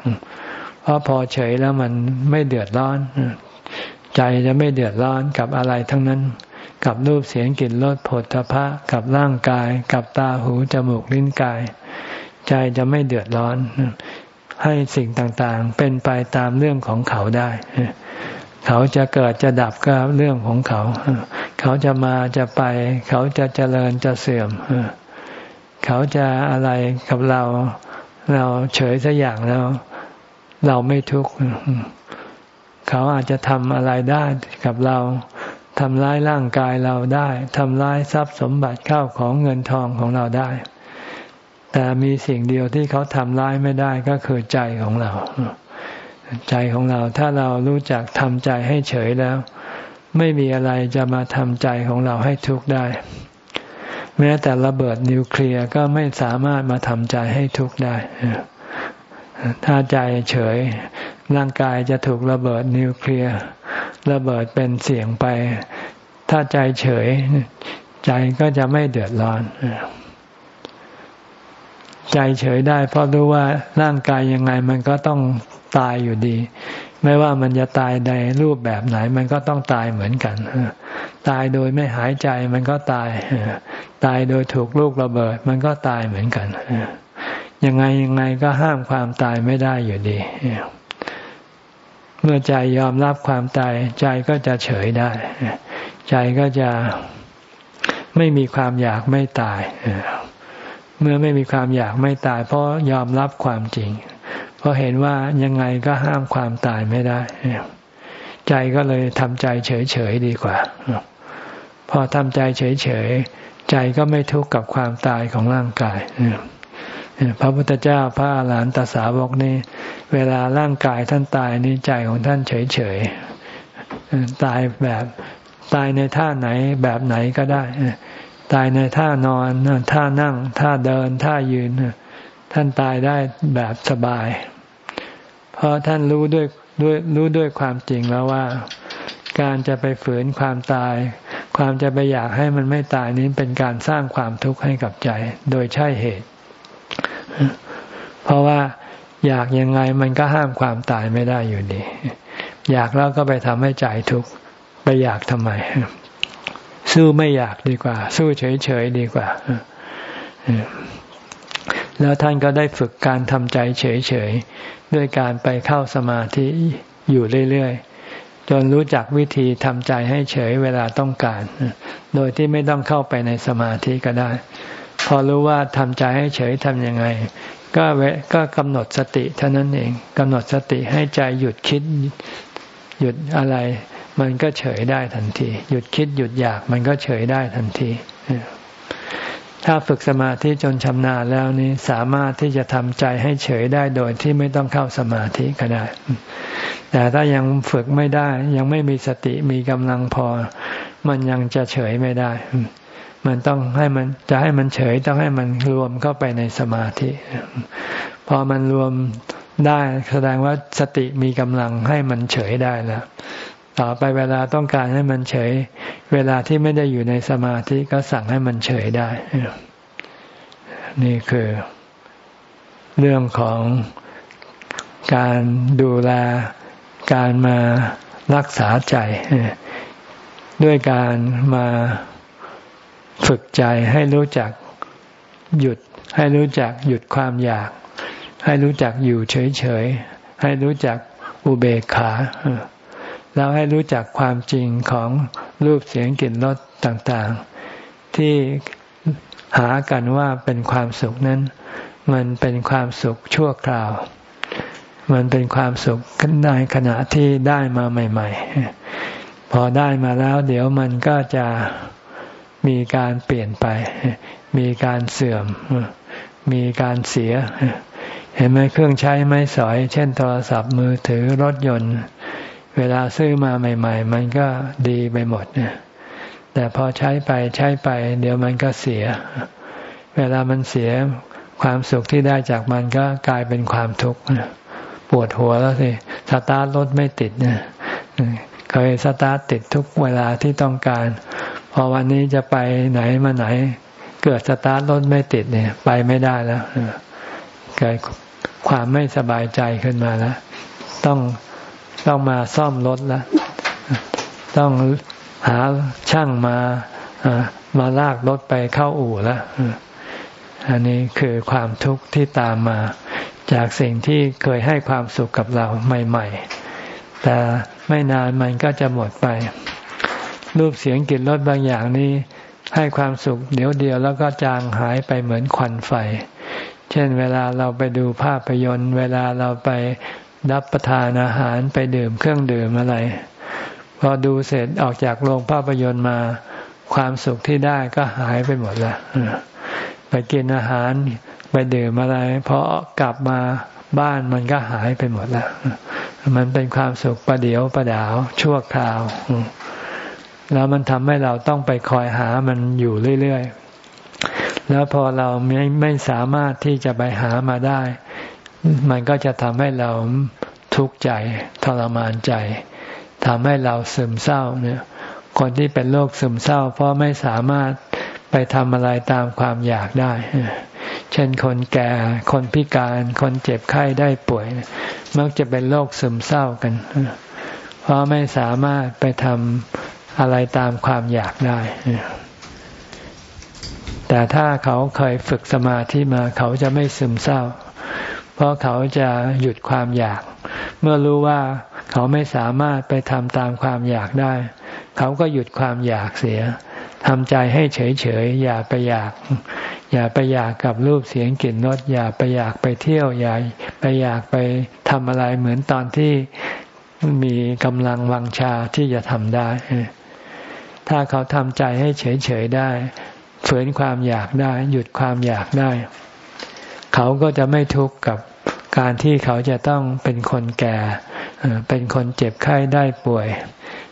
เพราะพอเฉยแล้วมันไม่เดือดร้อน ใจจะไม่เดือดร้อนกับอะไรทั้งนั้น กับรูปเสียงกลิ่นรสผลทพะกับร่างกาย กับตาหูจมูกลิ้นกาย ใจจะไม่เดือดร้อน ให้สิ่งต่างๆ เป็นไปตามเรื่องของเขาได้ เขาจะเกิดจะดับก็เรื่องของเขา เขาจะมาจะไป เขาจะเจริญจะเสื่อม เขาจะอะไรกับเรา เราเฉยสักอย่างแล้ว เราไม่ทุกข์ เขาอาจจะทำอะไรได้กับเราทำร้ายร่างกายเราได้ทำร้ายทรัพย์สมบัติเข้าของเงินทองของเราได้ แต่มีสิ่งเดียวที่เขาทำร้ายไม่ได้ก็คือใจของเรา ใจของเราถ้าเรารู้จักทำใจให้เฉยแล้ว ไม่มีอะไรจะมาทำใจของเราให้ทุกข์ได้ แม้แต่ระเบิดนิวเคลียร์ก็ไม่สามารถมาทำใจให้ทุกข์ได้ถ้าใจเฉย ร่างกายจะถูกระเบิดนิวเคลียร์ระเบิดเป็นเสียงไป ถ้าใจเฉย ใจก็จะไม่เดือดร้อน ใจเฉยได้ เพราะรู้ว่าร่างกายยังไงมันก็ต้องตายอยู่ดี ไม่ว่ามันจะตายในรูปแบบไหน มันก็ต้องตายเหมือนกันตายโดยไม่หายใจมันก็ตายตายโดยถูกลูกระเบิด มันก็ตายเหมือนกันยังไงยังไงก็ห้ามความตายไม่ได้อยู่ดี เมื่อใจยอมรับความตาย ใจก็จะเฉยได้ ใจก็จะไม่มีความอยากไม่ตาย เมื่อไม่มีความอยากไม่ตาย เพราะยอมรับความจริง เพราะเห็นว่ายังไงก็ห้ามความตายไม่ได้ ใจก็เลยทำใจเฉยๆดีกว่า พอทำใจเฉยๆ ใจก็ไม่ทุกข์กับความตายของร่างกาย พระพุทธเจ้าพระอาหารหันตสาวกนี่เวลาร่างกายท่านตายนี่ใจของท่านเฉยๆตายแบบตายในท่าไหนแบบไหนก็ได้ ตายในท่านอน ท่านั่ง ท่าเดิน ท่ายืน ท่านตายได้แบบสบาย เพราะท่านรู้ด้วยด้วยรู้ด้วยความจริงแล้วว่า การจะไปฝืนความตาย ความจะไปอยากให้มันไม่ตายนี้เป็นการสร้างความทุกข์ให้กับใจ โดยใช่เหตุ เพราะว่าอยากยังไงมันก็ห้ามความตายไม่ได้อยู่ดี อยากแล้วก็ไปทำให้ใจทุกข์ไปอยากทำไม สู้ไม่อยากดีกว่า สู้เฉยๆดีกว่าแล้วท่านก็ได้ฝึกการทำใจเฉยๆด้วยการไปเข้าสมาธิอยู่เรื่อยๆจนรู้จักวิธีทำใจให้เฉยเวลาต้องการ โดยที่ไม่ต้องเข้าไปในสมาธิก็ได้ พอรู้ว่าทำใจให้เฉยทำยังไง ก็เวก็กำหนดสติเท่านั้นเองกำหนดสติให้ใจหยุดคิดหยุดอะไร มันก็เฉยได้ทันที หยุดคิดหยุดอยากมันก็เฉยได้ทันที ถ้าฝึกสมาธิจนชำนาญแล้วนี้สามารถที่จะทำใจให้เฉยได้โดยที่ไม่ต้องเข้าสมาธิก็ได้ แต่ถ้ายังฝึกไม่ได้ ยังไม่มีสติมีกำลังพอ มันยังจะเฉยไม่ได้ มันต้องให้มันจะให้มันเฉยต้องให้มันรวมเข้าไปในสมาธิ พอมันรวมได้แสดงว่าสติมีกำลังให้มันเฉยได้แล้วต่อไปเวลาต้องการให้มันเฉย เวลาที่ไม่ได้อยู่ในสมาธิก็สั่งให้มันเฉยได้ นี่คือเรื่องของการดูแลการมารักษาใจ ด้วยการมา ฝึกใจให้รู้จักหยุด ให้รู้จักหยุดความอยาก ให้รู้จักอยู่เฉยๆ ให้รู้จักอุเบกขาแล้วให้รู้จักความจริงของรูปเสียงกลิ่นรสต่างๆ ที่หากันว่าเป็นความสุขนั้น มันเป็นความสุขชั่วคราว มันเป็นความสุขในขณะที่ได้มาใหม่ ๆ พอได้มาแล้ว เดี๋ยวมันก็จะ มีการเปลี่ยนไป มีการเสื่อม มีการเสีย เห็นไหมเครื่องใช้ไม้สอย เช่นโทรศัพท์มือถือรถยนต์ เวลาซื้อมาใหม่ ๆ มันก็ดีไปหมดเนี่ยแต่พอใช้ไปใช้ไป เดี๋ยวมันก็เสีย เวลามันเสียความสุขที่ได้จากมันก็กลายเป็นความทุกข์ปวดหัวแล้วสิสตาร์ทรถไม่ติดเนี่ยเคยสตาร์ทติดทุกเวลาที่ต้องการ อวันนี้จะไปไหนมาไหน เกิดสตาร์ทรถไม่ติดเนี่ย ไปไม่ได้แล้วเกิดความไม่สบายใจขึ้นมาแล้วต้องต้องมาซ่อมรถแล้วต้องหาช่างมามาลากรถไปเข้าอู่แล้วอันนี้คือความทุกข์ที่ตามมา จากสิ่งที่เคยให้ความสุขกับเราใหม่ ๆ แต่ไม่นานมันก็จะหมดไป รูปเสียงกลิ่นรสบางอย่างนี้ ให้ความสุขเดี๋ยวเดียวแล้วก็จางหายไปเหมือนควันไฟ เช่นเวลาเราไปดูภาพยนตร์ เวลาเราไปรับประทานอาหารไปดื่มเครื่องดื่มอะไร พอดูเสร็จออกจากโรงภาพยนตร์มา ความสุขที่ได้ก็หายไปหมดล้วไปกินอาหารไปดื่มอะไรพอกลับมาบ้านมันก็หายไปหมดแล้ว มันเป็นความสุขประเดียวประดาวชั่วคราว แล้วมันทำให้เราต้องไปคอยหามันอยู่เรื่อยๆ แล้วพอเราไม่ไม่สามารถที่จะไปหามาได้ มันก็จะทำให้เราทุกข์ใจทรมานใจทำให้เราซึมเศร้าเนี่ย คนที่เป็นโรคซึมเศร้า เพราะไม่สามารถไปทำอะไรตามความอยากได้ เช่นคนแก่ คนพิการ คนเจ็บไข้ได้ป่วย มักจะเป็นโรคซึมเศร้ากัน เพราะไม่สามารถไปทำ อะไรตามความอยากได้ แต่ถ้าเขาเคยฝึกสมาธิมาเขาจะไม่ซึมเศร้า เพราะเขาจะหยุดความอยาก เมื่อรู้ว่าเขาไม่สามารถไปทำตามความอยากได้ เขาก็หยุดความอยากเสียทำใจให้เฉยเฉยอย่าไปอยาก อย่าไปอยากกับรูปเสียงกลิ่นรสอย่าไปอยากไปเที่ยว อย่าไปอยากไปทำอะไรเหมือนตอนที่มีกำลังวังชาที่จะทำได้ ถ้าเขาทำใจให้เฉยเฉยได้ ฝืนความอยากได้ หยุดความอยากได้ เขาก็จะไม่ทุกข์กับการที่เขาจะต้องเป็นคนแก่ เป็นคนเจ็บไข้ได้ป่วย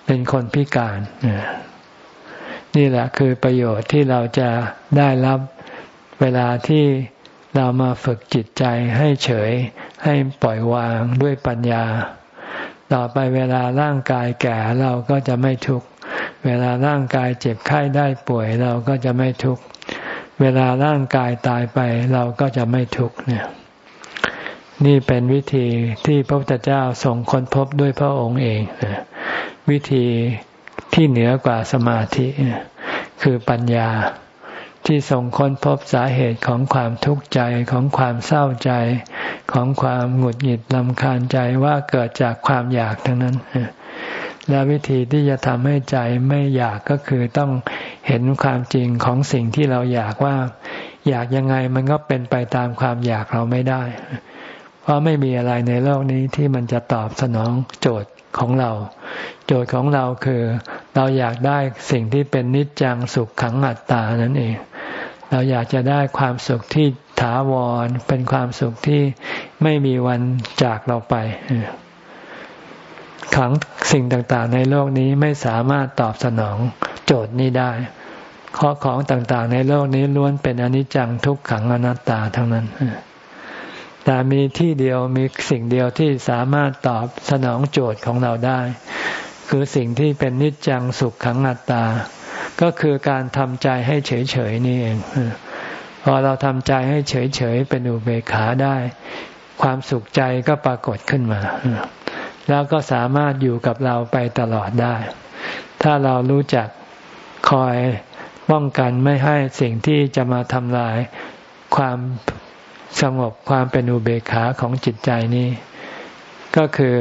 เป็นคนพิการ นี่แหละคือประโยชน์ที่เราจะได้รับเวลาที่เรามาฝึกจิตใจให้เฉย ให้ปล่อยวางด้วยปัญญา ต่อไปเวลาร่างกายแก่เราก็จะไม่ทุกข์ เวลาร่างกายเจ็บไข้ได้ป่วยเราก็จะไม่ทุกข์ เวลาร่างกายตายไปเราก็จะไม่ทุกข์เนี่ย นี่เป็นวิธีที่พระพุทธเจ้าทรงค้นพบด้วยพระองค์เองวิธีที่เหนือกว่าสมาธิคือปัญญาที่ทรงค้นพบสาเหตุของความทุกข์ใจของความเศร้าใจ ของความหงุดหงิดลำคาญใจว่าเกิดจากความอยากทั้งนั้น และวิธีที่จะทำให้ใจไม่อยากก็คือต้องเห็นความจริงของสิ่งที่เราอยากว่า อยากยังไงมันก็เป็นไปตามความอยากเราไม่ได้ เพราะไม่มีอะไรในโลกนี้ที่มันจะตอบสนองโจทย์ของเรา โจทย์ของเราคือ เราอยากได้สิ่งที่เป็นนิจจังสุขขังอัตตานั่นเอง เราอยากจะได้ความสุขที่ถาวรเป็นความสุขที่ไม่มีวันจากเราไป ขังสิ่งต่างๆ ในโลกนี้ไม่สามารถตอบสนองโจทย์นี้ได้ ข้อของต่างๆ ในโลกนี้ล้วนเป็นอนิจจังทุกขังอนัตตาทั้งนั้น แต่มีที่เดียวมีสิ่งเดียวที่สามารถตอบสนองโจทย์ของเราได้ คือสิ่งที่เป็นนิจจังสุขขังอัตตา ก็คือการทำใจให้เฉยๆนี่เองพอเราทำใจให้เฉยๆเป็นอุเบกขาได้ ความสุขใจก็ปรากฏขึ้นมา แล้วก็สามารถอยู่กับเราไปตลอดได้ ถ้าเรารู้จักคอยป้องกันไม่ให้สิ่งที่จะมาทำลายความสงบความเป็นอุเบกขาของจิตใจนี้ ก็คือ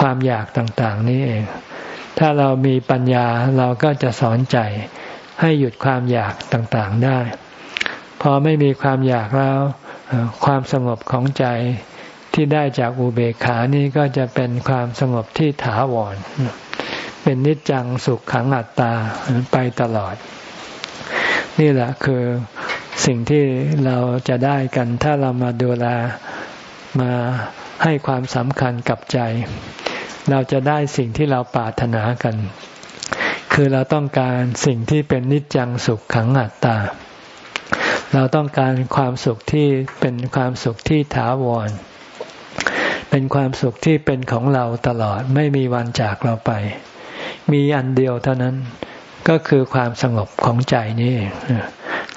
ความอยากต่างๆนี้เอง ถ้าเรามีปัญญาเราก็จะสอนใจให้หยุดความอยากต่างๆได้ พอไม่มีความอยากแล้ว ความสงบของใจ ที่ได้จากอุเบกขานี้ก็จะเป็นความสงบที่ถาวร เป็นนิจจังสุขขังอัตตาไปตลอด นี่แหละคือสิ่งที่เราจะได้กันถ้าเรามาดูแลมาให้ความสำคัญกับใจ เราจะได้สิ่งที่เราปรารถนากัน คือเราต้องการสิ่งที่เป็นนิจจังสุขขังอัตตา เราต้องการความสุขที่เป็นความสุขที่ถาวร เป็นความสุขที่เป็นของเราตลอดไม่มีวันจากเราไป มีอันเดียวเท่านั้นก็คือความสงบของใจนี่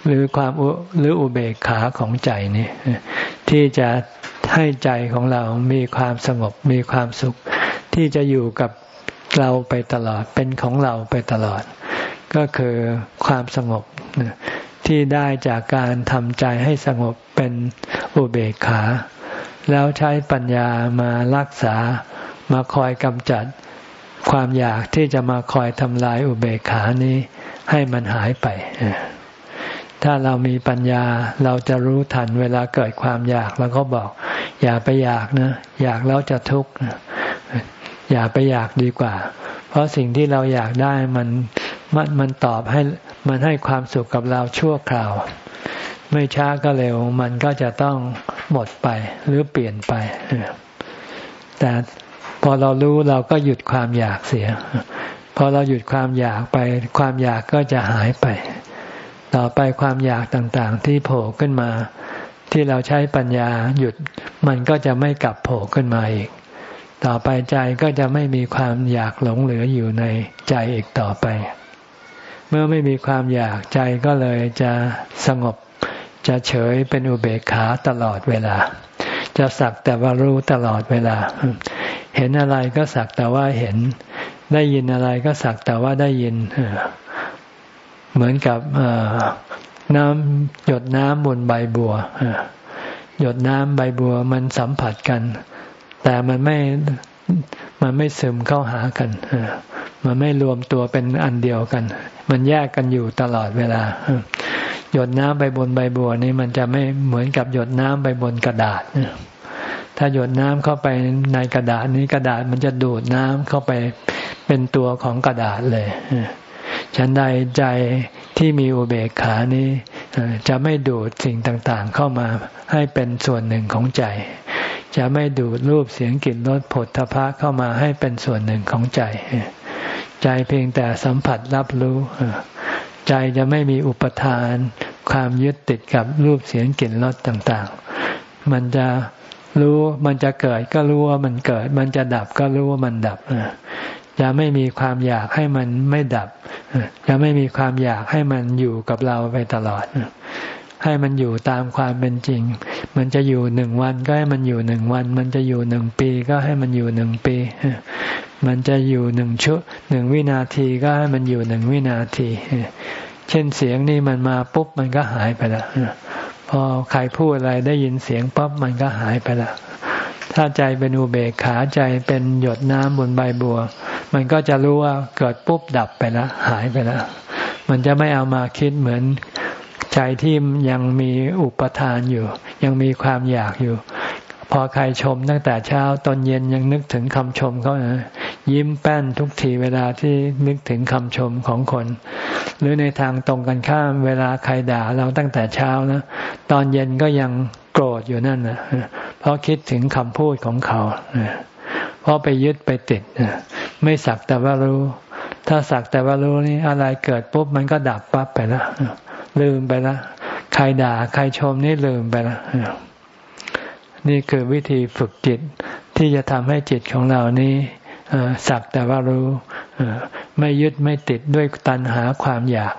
หรือความหรืออุเบกขาของใจนี่ที่จะให้ใจของเรามีความสงบมีความสุข ที่จะอยู่กับเราไปตลอดเป็นของเราไปตลอด ก็คือความสงบที่ได้จากการทำใจให้สงบเป็นอุเบกขา แล้วใช้ปัญญามารักษามาคอยกำจัดความอยากที่จะมาคอยทำลายอุเบกขานี้ให้มันหายไป ถ้าเรามีปัญญาเราจะรู้ทันเวลาเกิดความอยากเราก็บอก อย่าไปอยากนะ อยากแล้วจะทุกข์อย่าไปอยากดีกว่า เพราะสิ่งที่เราอยากได้มันมันมันตอบให้มันให้ความสุขกับเราชั่วคราว ไม่ช้าก็เร็ว มันก็จะต้องหมดไปหรือเปลี่ยนไปแต่พอเรารู้เราก็หยุดความอยากเสีย พอเราหยุดความอยากไป ความอยากก็จะหายไป ต่อไปความอยากต่างๆ ที่โผล่ขึ้นมา ที่เราใช้ปัญญาหยุดมันก็จะไม่กลับโผล่ขึ้นมาอีก ต่อไปใจก็จะไม่มีความอยากหลงเหลืออยู่ในใจอีกต่อไป เมื่อไม่มีความอยากใจก็เลยจะสงบ จะเฉยเป็นอุเบกขาตลอดเวลา จะสักแต่ว่ารู้ตลอดเวลา เห็นอะไรก็สักแต่ว่าเห็น ได้ยินอะไรก็สักแต่ว่าได้ยิน เหมือนกับน้ำหยดน้ำบนใบบัวหยดน้ำใบบัวมันสัมผัสกัน แต่มันไม่มันไม่ซึมเข้าหากันมันไม่รวมตัวเป็นอันเดียวกัน มันแยกกันอยู่ตลอดเวลา หยดน้ำไปบนใบบัวนี่มันจะไม่เหมือนกับหยดน้ำไปบนกระดาษถ้าหยดน้ำเข้าไปในกระดาษนี้กระดาษมันจะดูดน้ำเข้าไปเป็นตัวของกระดาษเลยฉันใดใจที่มีอุเบกขานี้จะไม่ดูดสิ่งต่างๆ เข้ามาให้เป็นส่วนหนึ่งของใจ จะไม่ดูดรูปเสียงกลิ่นรสผลทพะเข้ามาให้เป็นส่วนหนึ่งของใจ ใจเพียงแต่สัมผัสรับรู้ ใจจะไม่มีอุปทาน ความยึดติดกับรูปเสียงกลิ่นรสต่างๆ มันจะรู้มันจะเกิดก็รู้ว่ามันเกิด มันจะดับก็รู้ว่ามันดับจะไม่มีความอยากให้มันไม่ดับ จะไม่มีความอยากให้มันอยู่กับเราไปตลอด ให้มันอยู่ตามความเป็นจริง มันจะอยู่หนึ่งวันก็ให้มันอยู่หนึ่งวัน มันจะอยู่หนึ่งปีก็ให้มันอยู่หนึ่งปี มันจะอยู่หนึ่งชุหนึ่งวินาทีก็ให้มันอยู่หนึ่งวินาที เช่นเสียงนี่มันมาปุ๊บมันก็หายไปแล้วพอใครพูดอะไรได้ยินเสียงปั๊บมันก็หายไปแล้วถ้าใจเป็นอุเบกขาใจเป็นหยดน้ำบนใบบัว มันก็จะรู้ว่าเกิดปุ๊บดับไปแล้วหายไปแล้วมันจะไม่เอามาคิดเหมือน ใจที่ยังมีอุปทานอยู่ ยังมีความอยากอยู่ พอใครชมตั้งแต่เช้าตอนเย็นยังนึกถึงคำชมเขานะยิ้มแป้นทุกทีเวลาที่นึกถึงคำชมของคน หรือในทางตรงกันข้ามเวลาใครด่าเราตั้งแต่เช้านะตอนเย็นก็ยังโกรธอยู่นั่นนะเพราะคิดถึงคำพูดของเขาเพราะไปยึดไปติดไม่สักแต่ว่ารู้ ถ้าสักแต่ว่ารู้นี่อะไรเกิดปุ๊บมันก็ดับปั๊บไปแล้ว ลืมไปแล้วใครด่า ใครชมนี่ลืมไปแล้วนี่คือวิธีฝึกจิตที่จะทำให้จิตของเรานี้สักแต่ว่ารู้ไม่ยึดไม่ติดด้วยตัณหาความอยาก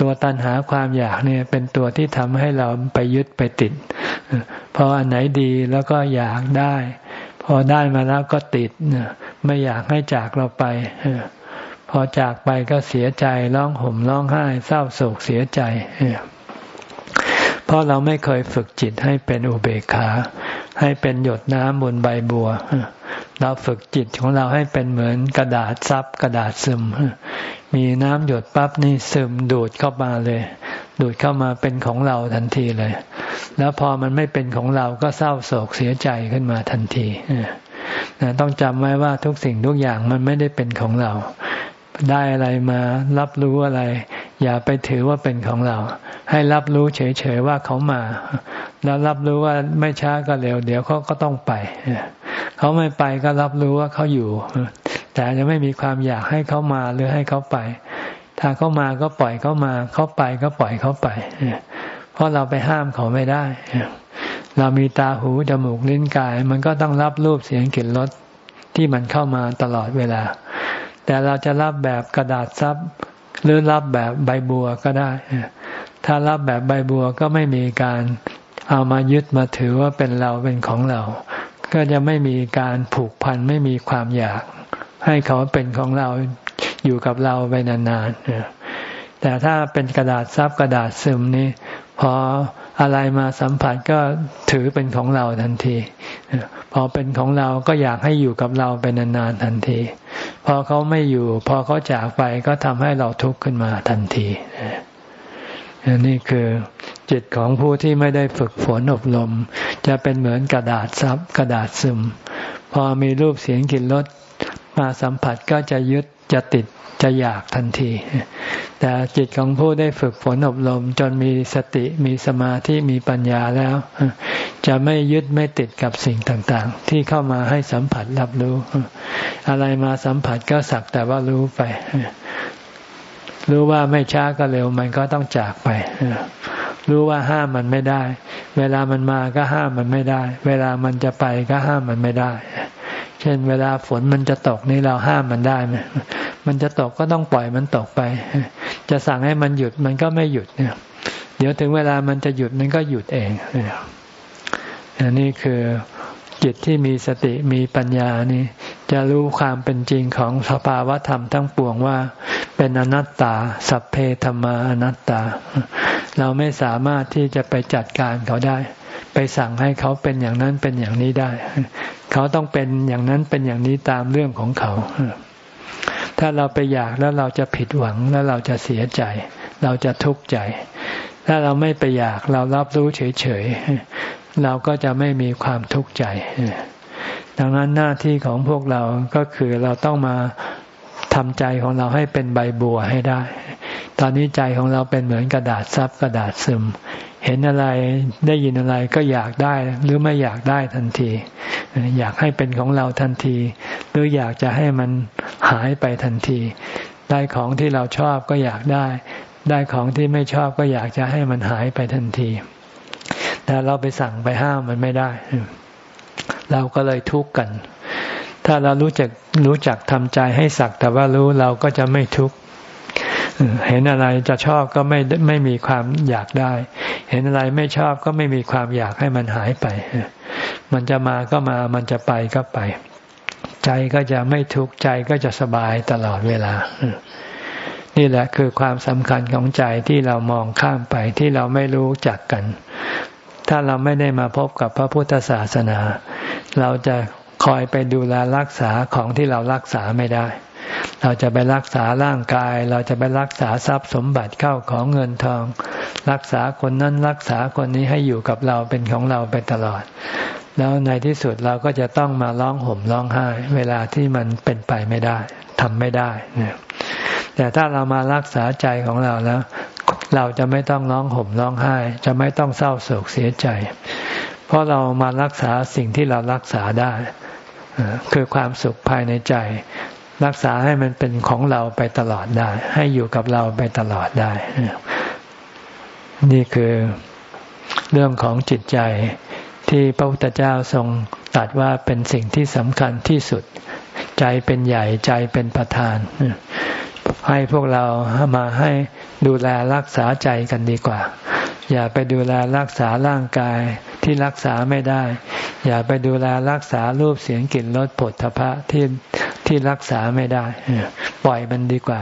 ตัวตัณหาความอยากเนี่ย เป็นตัวที่ทำให้เราไปยึดไปติดพออันไหนดีแล้วก็อยากได้ พอได้มาแล้วก็ติดไม่อยากให้จากเราไป พอจากไปก็เสียใจร้องห่มร้องไห้เศร้าโศกเสียใจ เพราะเราไม่เคยฝึกจิตให้เป็นอุเบกขา ให้เป็นหยดน้ำบนใบบัว เราฝึกจิตของเราให้เป็นเหมือนกระดาษซับกระดาษซึม มีน้ำหยดปั๊บนี่ซึมดูดเข้ามาเลย ดูดเข้ามาเป็นของเราทันทีเลย แล้วพอมันไม่เป็นของเราก็เศร้าโศกเสียใจขึ้นมาทันทีต้องจำไว้ว่าทุกสิ่งทุกอย่างมันไม่ได้เป็นของเรา ได้อะไรมารับรู้อะไร อย่าไปถือว่าเป็นของเรา ให้รับรู้เฉยๆว่าเขามา แล้วรับรู้ว่าไม่ช้าก็เร็ว เดี๋ยวเขาก็ต้องไปเขาไม่ไปก็รับรู้ว่าเขาอยู่ แต่จะไม่มีความอยากให้เขามาหรือให้เขาไป ถ้าเขามาก็ปล่อยเขามาเขาไปก็ปล่อยเขาไปเพราะเราไปห้ามเขาไม่ได้เรามีตาหูจมูกลิ้นกาย มันก็ต้องรับรูปเสียงกลิ่นรสที่มันเข้ามาตลอดเวลา แต่เราจะรับแบบกระดาษซับหรือรับแบบใบบัวก็ได้ ถ้ารับแบบใบบัวก็ไม่มีการเอามายึดมาถือว่าเป็นเราเป็นของเรา ก็จะไม่มีการผูกพันไม่มีความอยาก ให้เขาเป็นของเราอยู่กับเราไปนานๆแต่ถ้าเป็นกระดาษซับกระดาษซึมนี่พอ อะไรมาสัมผัสก็ถือเป็นของเราทันที พอเป็นของเราก็อยากให้อยู่กับเราไปนานๆทันที พอเขาไม่อยู่ พอเขาจากไปก็ทำให้เราทุกข์ขึ้นมาทันทีนี่คือจิตของผู้ที่ไม่ได้ฝึกฝนอบรม จะเป็นเหมือนกระดาษซับกระดาษซึม พอมีรูปเสียงกลิ่นรสมาสัมผัสก็จะยึด จะติดจะอยากทันที แต่จิตของผู้ได้ฝึกฝนอบรม จนมีสติมีสมาธิมีปัญญาแล้ว จะไม่ยึดไม่ติดกับสิ่งต่างๆ ที่เข้ามาให้สัมผัสรับรู้ อะไรมาสัมผัสก็สักแต่ว่ารู้ไป รู้ว่าไม่ช้าก็เร็วมันก็ต้องจากไป รู้ว่าห้ามมันไม่ได้ เวลามันมาก็ห้ามมันไม่ได้ เวลามันจะไปก็ห้ามมันไม่ได้ เช่น เวลาฝนมันจะตกนี่เราห้ามมันได้ไหมมันจะตกก็ต้องปล่อยมันตกไป จะสั่งให้มันหยุดมันก็ไม่หยุดเนี่ย เดี๋ยวถึงเวลามันจะหยุดมันก็หยุดเองอันนี้คือจิตที่มีสติมีปัญญานี่จะรู้ความเป็นจริงของสภาวะธรรมทั้งปวงว่า เป็นอนัตตา สัพเพธรรมาอนัตตา เราไม่สามารถที่จะไปจัดการเขาได้ ไปสั่งให้เขาเป็นอย่างนั้นเป็นอย่างนี้ได้ เขาต้องเป็นอย่างนั้นเป็นอย่างนี้ตามเรื่องของเขา ถ้าเราไปอยากแล้วเราจะผิดหวังแล้วเราจะเสียใจ เราจะทุกข์ใจ ถ้าเราไม่ไปอยากเรารับรู้เฉยๆ เราก็จะไม่มีความทุกข์ใจดังนั้นหน้าที่ของพวกเราก็คือเราต้องมาทำใจของเราให้เป็นใบบัวให้ได้ ตอนนี้ใจของเราเป็นเหมือนกระดาษซับกระดาษซึม เห็นอะไรได้ยินอะไรก็อยากได้หรือไม่อยากได้ทันที อยากให้เป็นของเราทันที หรืออยากจะให้มันหายไปทันที ได้ของที่เราชอบก็อยากได้ ได้ของที่ไม่ชอบก็อยากจะให้มันหายไปทันที แต่เราไปสั่งไปห้ามมันไม่ได้ เราก็เลยทุกข์กัน ถ้าเรารู้จักรู้จักทำใจให้สักแต่ว่ารู้เราก็จะไม่ทุกข์ เห็นอะไรจะชอบก็ไม่ไม่มีความอยากได้ เห็นอะไรไม่ชอบก็ไม่มีความอยากให้มันหายไป มันจะมาก็มามันจะไปก็ไป ใจก็จะไม่ทุกข์ใจก็จะสบายตลอดเวลา นี่แหละคือความสำคัญของใจที่เรามองข้ามไปที่เราไม่รู้จักกัน ถ้าเราไม่ได้มาพบกับพระพุทธศาสนา เราจะคอยไปดูแลรักษาของที่เรารักษาไม่ได้ เราจะไปรักษาร่างกาย เราจะไปรักษาทรัพย์สมบัติเข้าของเงินทอง รักษาคนนั้นรักษาคนนี้ให้อยู่กับเราเป็นของเราไปตลอด แล้วในที่สุดเราก็จะต้องมาร้องห่มร้องไห้ เวลาที่มันเป็นไปไม่ได้ทำไม่ได้เนี่ยแต่ถ้าเรามารักษาใจของเราแล้ว เราจะไม่ต้องร้องห่มร้องไห้ จะไม่ต้องเศร้าโศกเสียใจ เพราะเรามารักษาสิ่งที่เรารักษาได้ คือความสุขภายในใจ รักษาให้มันเป็นของเราไปตลอดได้ ให้อยู่กับเราไปตลอดได้ นี่คือเรื่องของจิตใจที่พระพุทธเจ้าทรงตัดว่าเป็นสิ่งที่สำคัญที่สุด ใจเป็นใหญ่ใจเป็นประธาน ให้พวกเรามาให้ดูแลรักษาใจกันดีกว่า อย่าไปดูแลรักษาร่างกายที่รักษาไม่ได้ อย่าไปดูแลรักษารูปเสียงกลิ่นรสผลทพะที่ ที่รักษาไม่ได้ ปล่อยมันดีกว่า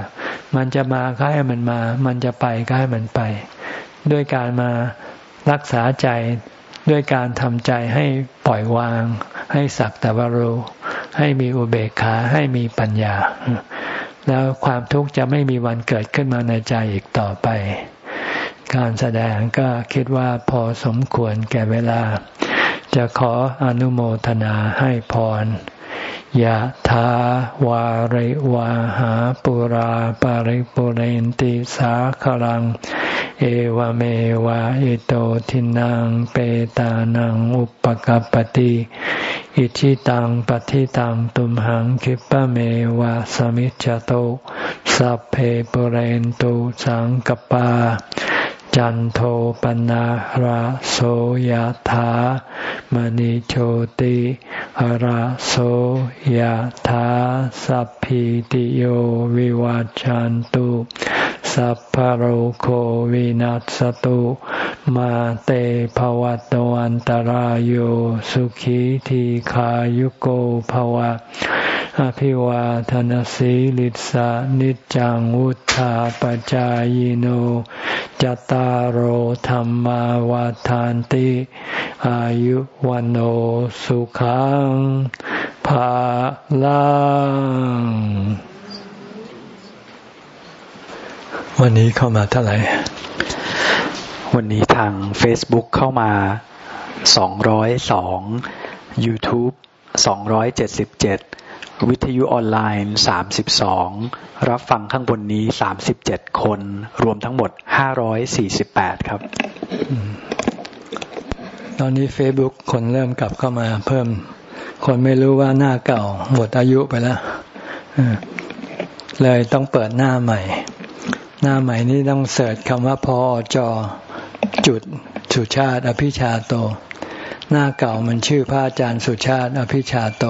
มันจะมาก็ให้มันมา มันจะไปก็ให้มันไป ด้วยการมารักษาใจด้วยการทำใจให้ปล่อยวาง ให้สักแต่ว่ารู้ให้มีอุเบกขาให้มีปัญญา แล้วความทุกข์จะไม่มีวันเกิดขึ้นมาในใจอีกต่อไป การแสดงก็คิดว่าพอสมควรแก่เวลา จะขออนุโมทนาให้พร ยะถาวาริวาหาปุราปาริปุเรนติสาคลัง เอวเมวะอิโตทินังเปตานังอุปกัปติอิชิตังปฏิตังตุมหังคิปะเมวะสมิจจโตสัพเพปุเรนตุสังกปา จันโทปนะระโสยธามณิโชติระโสยธาสัพพิติโยวิวัจจันตุสัพพโรโควินัสตุมาเตภวัตวันตารโยสุขีทีขายุโกภวะ อภิวาทนสีลิสานิจังวุธาปจายโนจตารโหธรรมวาทานติ อายุวันโอสุขังภาลังวันนี้เข้ามาเท่าไหร่ วันนี้ทาง Facebook เข้ามา202 YouTube 277 วิทยุออนไลน์สามสิบสองรับฟังข้างบนนี้สามสิบเจ็ดคน รวมทั้งหมดห้าร้อยสี่สิบแปดครับ ตอนนี้เฟซบุ๊กคนเริ่มกลับเข้ามาเพิ่ม คนไม่รู้ว่าหน้าเก่าหมดอายุไปแล้วเลยต้องเปิดหน้าใหม่ หน้าใหม่นี้ต้อง search คำว่าพอจอจุดสุชาติ อภิชาโต หน้าเก่ามันชื่อพระอาจารย์สุชาติ อภิชาโต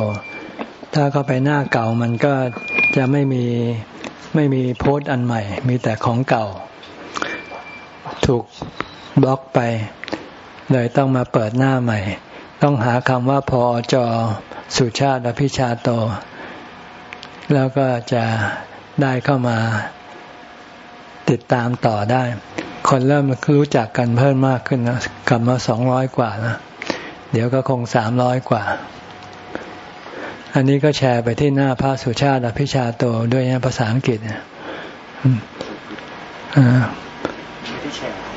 ถ้าเข้าไปหน้าเก่ามันก็จะไม่มีไม่มีโพสต์อันใหม่ มีแต่ของเก่า ถูกบล็อกไป เลยต้องมาเปิดหน้าใหม่ ต้องหาคำว่าพอจอสุชาติอภิชาโต แล้วก็จะได้เข้ามาติดตามต่อได้ คนเริ่มรู้จักกันเพิ่มมากขึ้นนะกลับมาสองร้อยกว่านะเดี๋ยวก็คงสามร้อยกว่า อันนี้ก็แชร์ไปที่หน้าพระสุชาติอภิชาโตด้วยภาษาอังกฤษ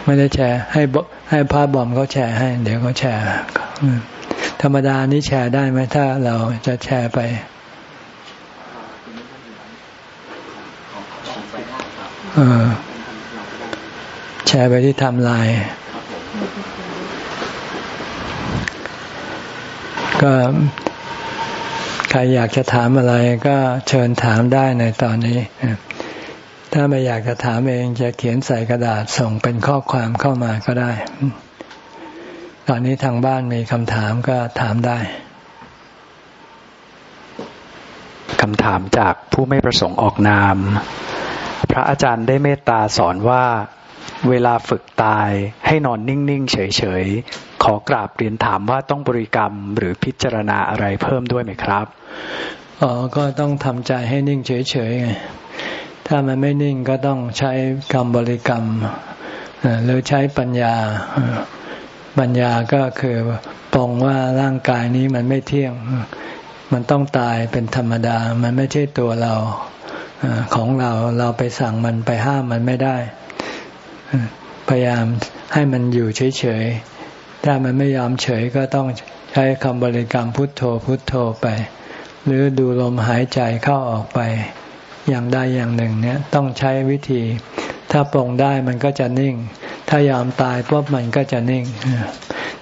ไม่ได้แชร์ ให้ให้พระบอมเขาแชร์ให้ เดี๋ยวเขาแชร์ธรรมดานี้แชร์ได้ไหมถ้าเราจะแชร์ไปแชร์ไปที่ทำลาย ก็ ใครอยากจะถามอะไรก็เชิญถามได้ในตอนนี้ ถ้าไม่อยากจะถามเองจะเขียนใส่กระดาษส่งเป็นข้อความเข้ามาก็ได้ ตอนนี้ทางบ้านมีคำถามก็ถามได้คำถามจากผู้ไม่ประสงค์ออกนาม พระอาจารย์ได้เมตตาสอนว่า เวลาฝึกตายให้นอนนิ่ง ๆ เฉย ๆ ขอกราบเรียนถามว่าต้องบริกรรมหรือพิจารณาอะไรเพิ่มด้วยไหมครับอ๋อก็ต้องทำใจให้นิ่งเฉยๆไงถ้ามันไม่นิ่งก็ต้องใช้คำบริกรรมหรือใช้ปัญญา ปัญญาก็คือปองว่าร่างกายนี้มันไม่เที่ยง มันต้องตายเป็นธรรมดา มันไม่ใช่ตัวเราของเรา เราไปสั่งมันไปห้ามมันไม่ได้ พยายามให้มันอยู่เฉยๆ ถ้ามันไม่ยอมเฉยก็ต้องใช้คำบริกรรมพุทโธพุทโธไป หรือดูลมหายใจเข้าออกไป อย่างใดอย่างหนึ่งเนี่ยต้องใช้วิธี ถ้าปรงได้มันก็จะนิ่ง ถ้ายอมตายปุ๊บมันก็จะนิ่ง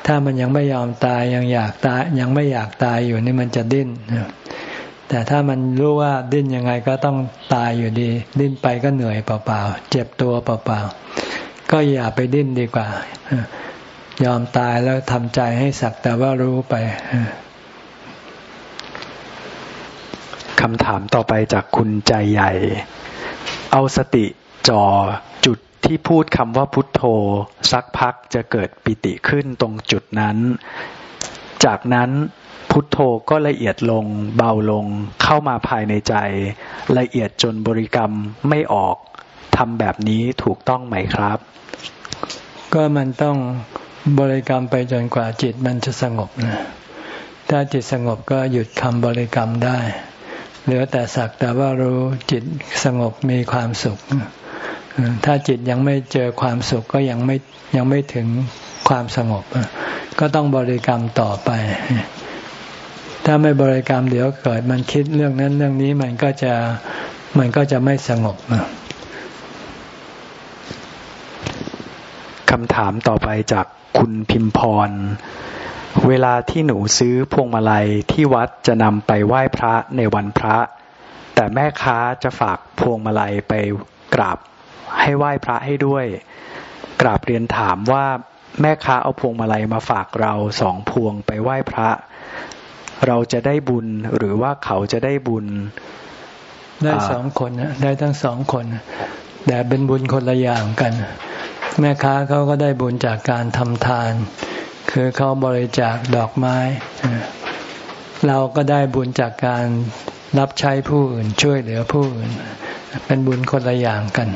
ถ้ามันยังไม่ยอมตายยังอยากตายยังไม่อยากตายอยู่นี่มันจะดิ้นแต่ถ้ามันรู้ว่าดิ้นยังไงก็ต้องตายอยู่ดี ดิ้นไปก็เหนื่อยเปล่าๆเจ็บตัวเปล่าๆ ก็อย่าไปดิ้นดีกว่า ยอมตายแล้วทำใจให้สักแต่ว่ารู้ไปคำถามต่อไปจากคุณใจใหญ่ เอาสติจ่อจุดที่พูดคำว่าพุทโธ สักพักจะเกิดปิติขึ้นตรงจุดนั้น จากนั้นพุทโธก็ละเอียดลงเบาลงเข้ามาภายในใจ ละเอียดจนบริกรรมไม่ออก ทำแบบนี้ถูกต้องไหมครับ ก็มันต้องบริกรรมไปจนกว่าจิตมันจะสงบนะถ้าจิตสงบก็หยุดคำบริกรรมได้ เหลือแต่สักแต่ว่ารู้จิตสงบมีความสุข ถ้าจิตยังไม่เจอความสุขก็ยังไม่ยังไม่ถึงความสงบ ก็ต้องบริกรรมต่อไป ถ้าไม่บริกรรมเดี๋ยวเกิดมันคิดเรื่องนั้นเรื่องนี้มันก็จะมันก็จะไม่สงบ คำถามต่อไปจากคุณพิมพร เวลาที่หนูซื้อพวงมาลัยที่วัดจะนำไปไหว้พระในวันพระ แต่แม่ค้าจะฝากพวงมาลัยไปกราบให้ไหว้พระให้ด้วย กราบเรียนถามว่าแม่ค้าเอาพวงมาลัยมาฝากเราสองพวงไปไหว้พระ เราจะได้บุญหรือว่าเขาจะได้บุญ ได้สองคนนะได้ทั้งสองคนแต่เป็นบุญคนละอย่างกัน แม่ค้าเขาก็ได้บุญจากการทำทาน คือเขาบริจาคดอกไม้ เราก็ได้บุญจากการรับใช้ผู้อื่นช่วยเหลือผู้อื่น เป็นบุญคนละอย่างกัน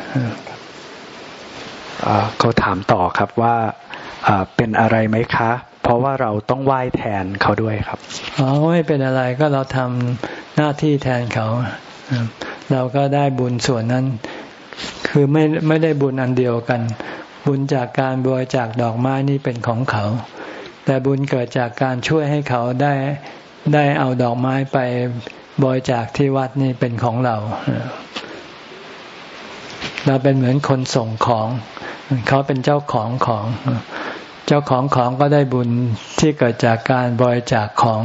เขาถามต่อครับว่าเป็นอะไรไหมคะ เพราะว่าเราต้องไหว้แทนเขาด้วยครับอ๋อไม่เป็นอะไรก็เราทำหน้าที่แทนเขาเราก็ได้บุญส่วนนั้น คือไม่ไม่ได้บุญอันเดียวกัน บุญจากการบริจาคดอกไม้นี่เป็นของเขา แต่บุญเกิดจากการช่วยให้เขาได้ได้เอาดอกไม้ไปบริจาคที่วัดนี่เป็นของเรา เราเป็นเหมือนคนส่งของ เขาเป็นเจ้าของของ เจ้าของของก็ได้บุญที่เกิดจากการบริจาคของ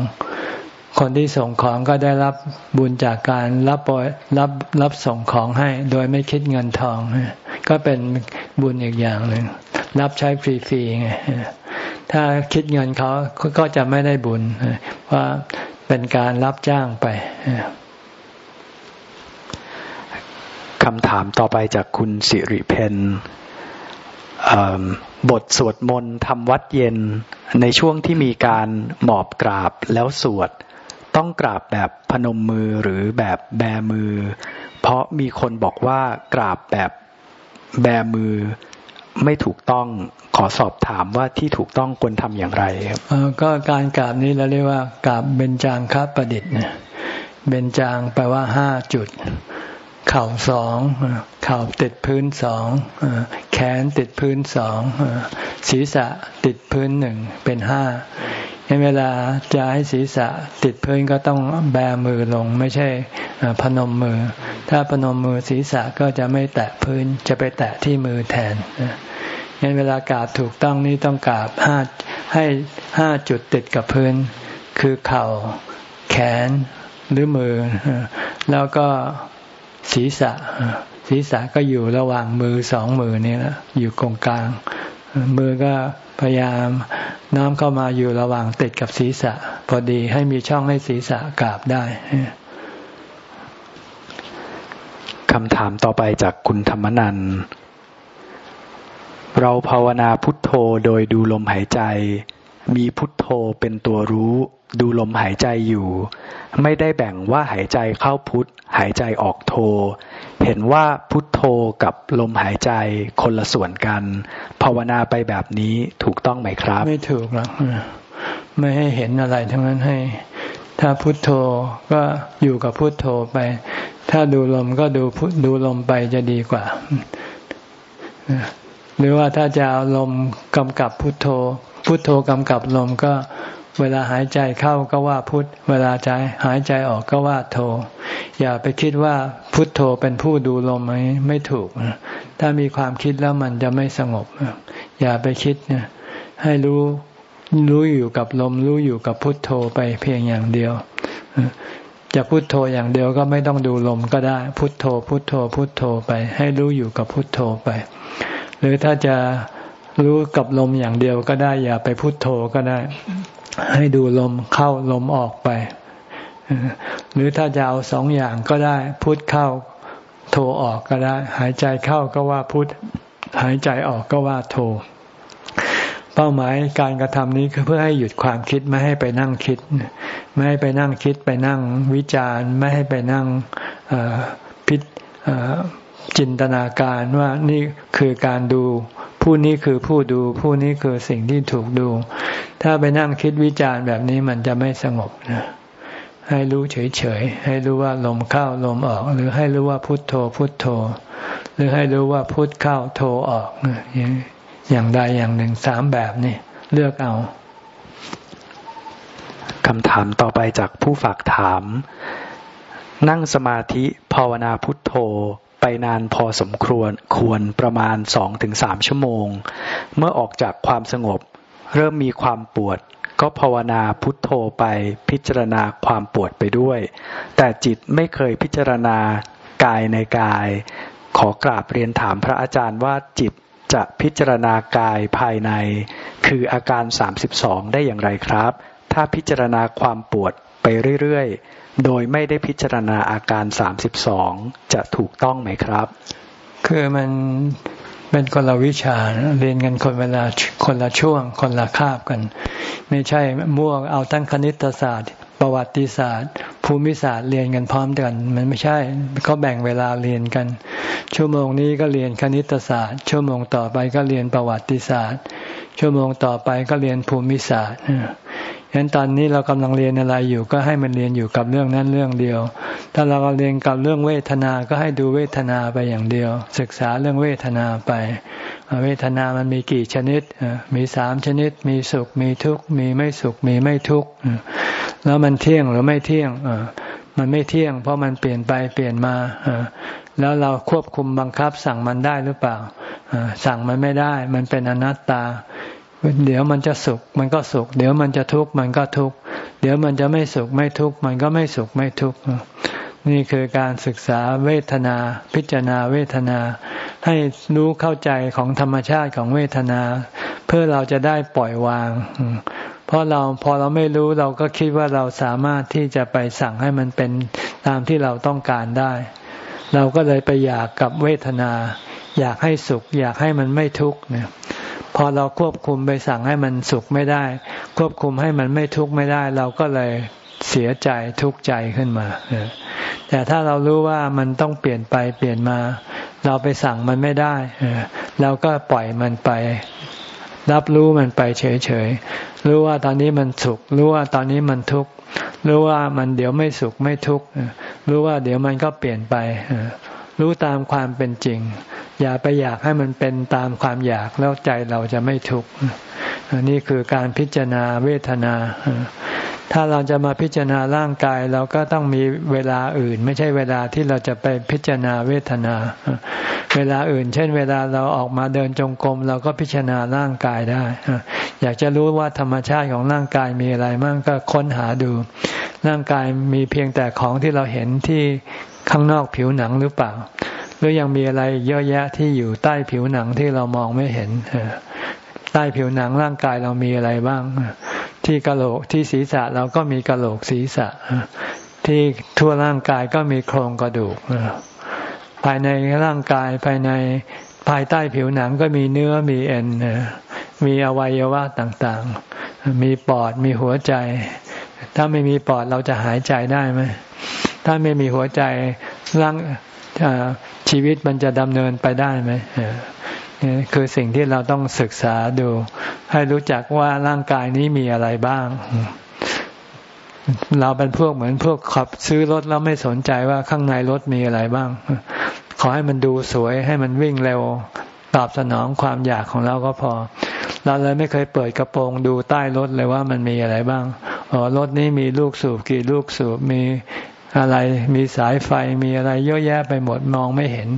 คนที่ส่งของก็ได้รับบุญจากการรับรับรับส่งของให้ โดยไม่คิดเงินทอง ก็เป็นบุญอีกอย่างหนึ่งรับใช้ฟรีๆไงถ้าคิดเงินเขาก็จะไม่ได้บุญว่าเป็นการรับจ้างไปคำถามต่อไปจากคุณสิริเพนบทสวดมนต์ทำวัดเย็นในช่วงที่มีการหมอบกราบแล้วสวด ต้องกราบแบบพนมมือหรือแบบแบมือ เพราะมีคนบอกว่ากราบแบบแบมือไม่ถูกต้องขอสอบถามว่าที่ถูกต้องควรทำอย่างไรครับก็การกราบนี้เราเรียกว่ากราบเบญจางคประดิษฐ์เนี่ยเบญจางแปลว่าห้าจุด เข่าสองเข่าติดพื้นสองแขนติดพื้นสองศีรษะติดพื้นหนึ่งเป็นห้าเวลาจะให้ศีรษะติดพื้นก็ต้องแบมือลงไม่ใช่พนมมือ ถ้าพนมมือศีรษะก็จะไม่แตะพื้นจะไปแตะที่มือแทนงั้นเวลากราบถูกต้องนี่ต้องกราบห้าให้ห้าจุดติดกับพื้น คือเข่าแขนหรือมือ แล้วก็ ศีรษะ ศีรษะก็อยู่ระหว่างมือสองมือนี่แหละอยู่ตรงกลาง มือก็พยายามน้ำเข้ามาอยู่ระหว่างติดกับศีรษะ พอดีให้มีช่องให้ศีรษะกราบได้คำถามต่อไปจากคุณธรรมนันเราภาวนาพุทโธโดยดูลมหายใจ มีพุทโธเป็นตัวรู้ ดูลมหายใจอยู่ ไม่ได้แบ่งว่าหายใจเข้าพุทหายใจออกโธเห็นว่าพุทโธกับลมหายใจคนละส่วนกัน ภาวนาไปแบบนี้ถูกต้องไหมครับ ไม่ถูกหรอกไม่ให้เห็นอะไรทั้งนั้นให้ ถ้าพุทโธก็อยู่กับพุทโธไป ถ้าดูลมก็ดูดูลมไปจะดีกว่าหรือว่าถ้าจะเอาลมกำกับพุทโธ พุทโธกำกับลมก็ เวลาหายใจเข้าก็ว่าพุทเวลาใจหายใจออกก็ว่าโธอย่าไปคิดว่าพุทโธเป็นผู้ดูลมไหมไม่ถูก ถ้ามีความคิดแล้วมันจะไม่สงบ อย่าไปคิดนะให้รู้รู้อยู่กับลม รู้อยู่กับพุทโธไปเพียงอย่างเดียวจะพุทโธอย่างเดียวก็ไม่ต้องดูลมก็ได้ พุทโธ พุทโธ พุทโธไป ให้รู้อยู่กับพุทโธไป หรือถ้าจะรู้กับลมอย่างเดียวก็ได้ อย่าไปพุทโธก็ได้ ให้ดูลมเข้าลมออกไป หรือถ้าจะเอาสองอย่างก็ได้ พุทเข้าโทออกก็ได้ หายใจเข้าก็ว่าพุทหายใจออกก็ว่าโท เป้าหมายการกระทำนี้คือเพื่อให้หยุดความคิดไม่ให้ไปนั่งคิด ไม่ให้ไปนั่งคิดไปนั่งวิจารณ์ ไม่ให้ไปนั่งพิจินตนาการว่านี่คือการดู ผู้นี้คือผู้ดู ผู้นี้คือสิ่งที่ถูกดู ถ้าไปนั่งคิดวิจารณ์แบบนี้มันจะไม่สงบนะให้รู้เฉยๆ ให้รู้ว่าลมเข้าลมออก หรือให้รู้ว่าพุทโธพุทโธ หรือให้รู้ว่าพุทเข้าโธออก อย่างใดอย่างหนึ่งสามแบบนี่เลือกเอาคำถามต่อไปจากผู้ฝากถาม นั่งสมาธิภาวนาพุทโธ ไปนานพอสมควรควรประมาณสองถึงสามชั่วโมง เมื่อออกจากความสงบ เริ่มมีความปวด ก็ภาวนาพุทโธไปพิจารณาความปวดไปด้วย แต่จิตไม่เคยพิจารณากายในกาย ขอกราบเรียนถามพระอาจารย์ว่าจิตจะพิจารณากายภายใน คืออาการ 32 ได้อย่างไรครับ ถ้าพิจารณาความปวดไปเรื่อย โดยไม่ได้พิจารณาอาการสามสิบสองจะถูกต้องไหมครับ คือมันเป็นคนละวิชาเรียนกันคนเวลาคนละช่วง คนละคาบกัน ไม่ใช่มั่วเอาทั้งคณิตศาสตร์ ประวัติศาสตร์ ภูมิศาสตร์เรียนกันพร้อมกัน มันไม่ใช่เขาแบ่งเวลาเรียนกัน ชั่วโมงนี้ก็เรียนคณิตศาสตร์ ชั่วโมงต่อไปก็เรียนประวัติศาสตร์ ชั่วโมงต่อไปก็เรียนภูมิศาสตร์ ฉะนั้นตอนนี้เรากำลังเรียนอะไรอยู่ก็ให้มันเรียนอยู่กับเรื่องนั้นเรื่องเดียว ถ้าเราเรียนกับเรื่องเวทนาก็ให้ดูเวทนาไปอย่างเดียว ศึกษาเรื่องเวทนาไป เวทนามันมีกี่ชนิด มีสามชนิด มีสุข มีทุกข์ มีไม่สุข มีไม่ทุกข์ แล้วมันเที่ยงหรือไม่เที่ยง มันไม่เที่ยง เพราะมันเปลี่ยนไปเปลี่ยนมา แล้วเราควบคุมบังคับสั่งมันได้หรือเปล่า สั่งมันไม่ได้ มันเป็นอนัตตา เดี๋ยวมันจะสุข มันก็สุข เดี๋ยวมันจะทุกข์มันก็ทุกข์เดี๋ยวมันจะไม่สุขไม่ทุกข์มันก็ไม่สุขไม่ทุกข์นี่คือการศึกษาเวทนา พิจารณาเวทนา ให้รู้เข้าใจของธรรมชาติของเวทนา เพื่อเราจะได้ปล่อยวาง เพราะเราพอเราไม่รู้เราก็คิดว่าเราสามารถที่จะไปสั่งให้มันเป็นตามที่เราต้องการได้ เราก็เลยไปอยากกับเวทนา อยากให้สุข อยากให้มันไม่ทุกข์เนี่ย พอเราควบคุมไปสั่งให้มันสุขไม่ได้ ควบคุมให้มันไม่ทุกข์ไม่ได้ เราก็เลยเสียใจทุกข์ใจขึ้นมา แต่ถ้าเรารู้ว่ามันต้องเปลี่ยนไปเปลี่ยนมา เราไปสั่งมันไม่ได้ เราก็ปล่อยมันไป รับรู้มันไปเฉยๆ รู้ว่าตอนนี้มันสุข รู้ว่าตอนนี้มันทุกข์ รู้ว่ามันเดี๋ยวไม่สุขไม่ทุกข์ รู้ว่าเดี๋ยวมันก็เปลี่ยนไป รู้ตามความเป็นจริง อย่าไปอยากให้มันเป็นตามความอยากแล้วใจเราจะไม่ทุกข์นี่คือการพิจารณาเวทนา ถ้าเราจะมาพิจารณาร่างกายเราก็ต้องมีเวลาอื่น ไม่ใช่เวลาที่เราจะไปพิจารณาเวทนา เวลาอื่น เช่น เวลาเราออกมาเดินจงกรมเราก็พิจารณาร่างกายได้ อยากจะรู้ว่าธรรมชาติของร่างกายมีอะไรมั่งก็ค้นหาดู ร่างกายมีเพียงแต่ของที่เราเห็นที่ข้างนอกผิวหนังหรือเปล่า หรือยังมีอะไรเยอะแยะที่อยู่ใต้ผิวหนังที่เรามองไม่เห็นใต้ผิวหนังร่างกายเรามีอะไรบ้าง ที่กะโหลกที่ศีรษะเราก็มีกะโหลกศีรษะ ที่ทั่วร่างกายก็มีโครงกระดูกภายในร่างกายภายในภายใต้ผิวหนังก็มีเนื้อมีเอ็นมีอวัยวะต่างๆ มีปอดมีหัวใจ ถ้าไม่มีปอดเราจะหายใจได้ไหมถ้าไม่มีหัวใจร่าง ชีวิตมันจะดำเนินไปได้ไหมนี่คือสิ่งที่เราต้องศึกษาดู ให้รู้จักว่าร่างกายนี้มีอะไรบ้าง เราเป็นพวกเหมือนพวกขับซื้อรถแล้วไม่สนใจว่าข้างในรถมีอะไรบ้าง ขอให้มันดูสวยให้มันวิ่งเร็ว ตอบสนองความอยากของเราก็พอ เราเลยไม่เคยเปิดกระโปรงดูใต้รถเลยว่ามันมีอะไรบ้างอ๋อรถนี้มีลูกสูบกี่ลูกสูบมี อะไรมีสายไฟมีอะไรเยอะแยะไปหมดมองไม่เห็น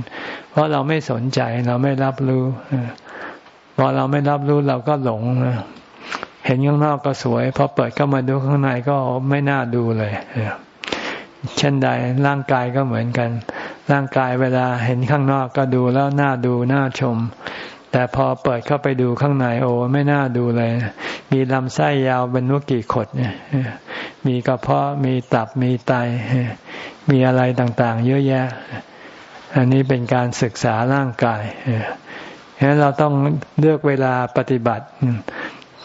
เพราะเราไม่สนใจเราไม่รับรู้พอเราไม่รับรู้เราก็หลงเห็นข้างนอกก็สวยพอเปิดเข้ามาดูข้างในก็ไม่น่าดูเลยเช่นใดร่างกายก็เหมือนกัน ร่างกายเวลาเห็นข้างนอกก็ดูแล้วน่าดูน่าชม แต่พอเปิดเข้าไปดูข้างในโอ้ไม่น่าดูเลย มีลำไส้ยาวเป็นนุกี่ขดเนี่ยมีกระเพาะมีตับมีไต มีอะไรต่างๆ เยอะแยะ อันนี้เป็นการศึกษาร่างกายฉะนั้นเราต้องเลือกเวลาปฏิบัติ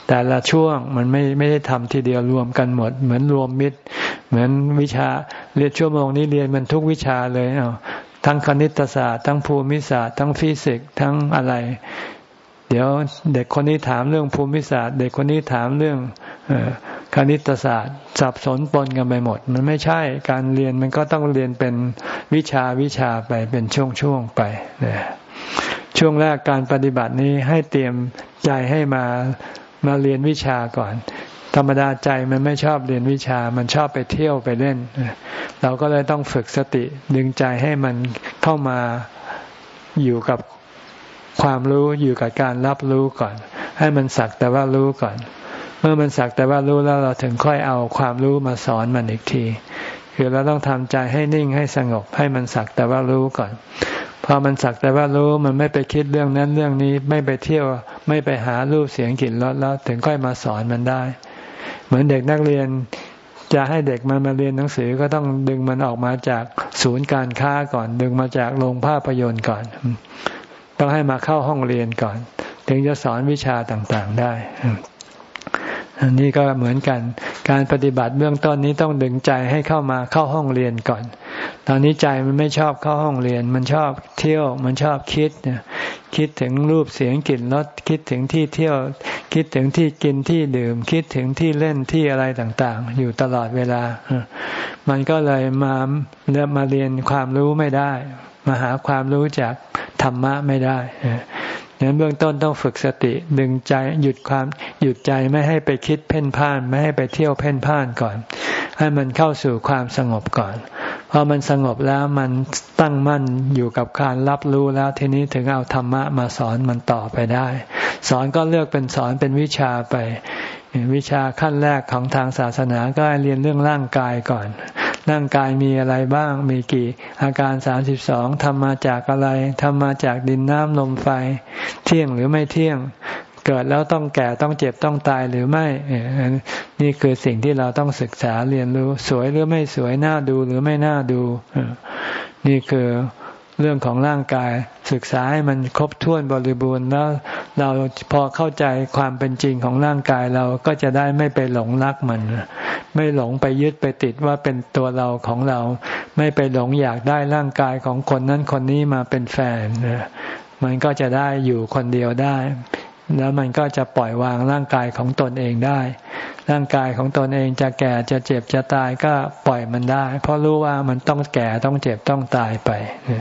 แต่ละช่วงมันไม่ไม่ได้ทำทีเดียวรวมกันหมด เหมือนรวมมิตร เหมือนวิชาเรียนชั่วโมงนี้เรียนมันทุกวิชาเลยเอาทั้งคณิตศาสตร์ ทั้งภูมิศาสตร์ ทั้งฟิสิกส์ทั้งอะไร เดี๋ยวเด็กคนนี้ถามเรื่องภูมิศาสตร์ เด็กคนนี้ถามเรื่องคณิตศาสตร์ สับสนปนกันไปหมด มันไม่ใช่การเรียนมันก็ต้องเรียนเป็นวิชาวิชาไปเป็นช่วงๆไปนะช่วงแรกการปฏิบัตินี้ให้เตรียมใจให้มามาเรียนวิชาก่อน ธรรมดาใจมันไม่ชอบเรียนวิชา มันชอบไปเที่ยวไปเล่น เราก็เลยต้องฝึกสติดึงใจให้มันเข้ามาอยู่กับ ความรู้อยู่กับการรับรู้ก่อน ให้มันสักแต่ว่ารู้ก่อน เมื่อมันสักแต่ว่ารู้แล้วเราถึงค่อยเอาความรู้มาสอนมันอีกที คือเราต้องทำใจให้นิ่งให้สงบ ให้มันสักแต่ว่ารู้ก่อนพอมันสักแต่ว่ารู้มันไม่ไปคิดเรื่องนั้นเรื่องนี้ไม่ไปเที่ยวไม่ไปหารูปเสียงกลิ่นรสแล้วถึงค่อยมาสอนมันได้ เหมือนเด็กนักเรียนจะให้เด็กมันมาเรียนหนังสือก็ต้องดึงมันออกมาจากศูนย์การค้าก่อน ดึงมาจากโรงภาพยนตร์ก่อน ต้องให้มาเข้าห้องเรียนก่อน ถึงจะสอนวิชาต่างๆได้อันนี้ก็เหมือนกัน การปฏิบัติเบื้องต้นนี้ต้องดึงใจให้เข้ามาเข้าห้องเรียนก่อน ตอนนี้ใจมันไม่ชอบเข้าห้องเรียน มันชอบเที่ยว มันชอบคิดเนี่ยคิดถึงรูปเสียงกลิ่นรสคิดถึงที่เที่ยว คิดถึงที่กินที่ดื่ม คิดถึงที่เล่นที่อะไรต่างๆ อยู่ตลอดเวลา มันก็เลยมาเริ่มมาเรียนความรู้ไม่ได้ มาหาความรู้จาก ธรรมะไม่ได้นั้นเบื้องต้นต้องฝึกสติดึงใจหยุดความหยุดใจไม่ให้ไปคิดเพ่นพ่าน ไม่ให้ไปเที่ยวเพ่นพ่านก่อน ให้มันเข้าสู่ความสงบก่อนพอมันสงบแล้วมันตั้งมั่นอยู่กับการรับรู้แล้วทีนี้ถึงเอาธรรมะมาสอนมันต่อไปได้ สอนก็เลือกเป็นสอนเป็นวิชาไป วิชาขั้นแรกของทางศาสนาก็เรียนเรื่องร่างกายก่อน ร่างกายมีอะไรบ้าง มีกี่ อาการสามสิบสองทำมาจากอะไรทำมาจากดินน้ำลมไฟ เที่ยงหรือไม่เที่ยง เกิดแล้วต้องแก่ต้องเจ็บต้องตายหรือไม่ นี่คือสิ่งที่เราต้องศึกษาเรียนรู้ สวยหรือไม่สวยน่าดูหรือไม่น่าดู นี่คือ เรื่องของร่างกายศึกษาให้มันครบถ้วนบริบูรณ์แล้ว เราพอเข้าใจความเป็นจริงของร่างกายเราก็จะได้ไม่ไปหลงรักมัน ไม่หลงไปยึดไปติดว่าเป็นตัวเราของเรา ไม่ไปหลงอยากได้ร่างกายของคนนั้นคนนี้มาเป็นแฟนมันก็จะได้อยู่คนเดียวได้ แล้วมันก็จะปล่อยวางร่างกายของตนเองได้ ร่างกายของตนเองจะแก่จะเจ็บจะตายก็ปล่อยมันได้ เพราะรู้ว่ามันต้องแก่ต้องเจ็บต้องตายไปนี่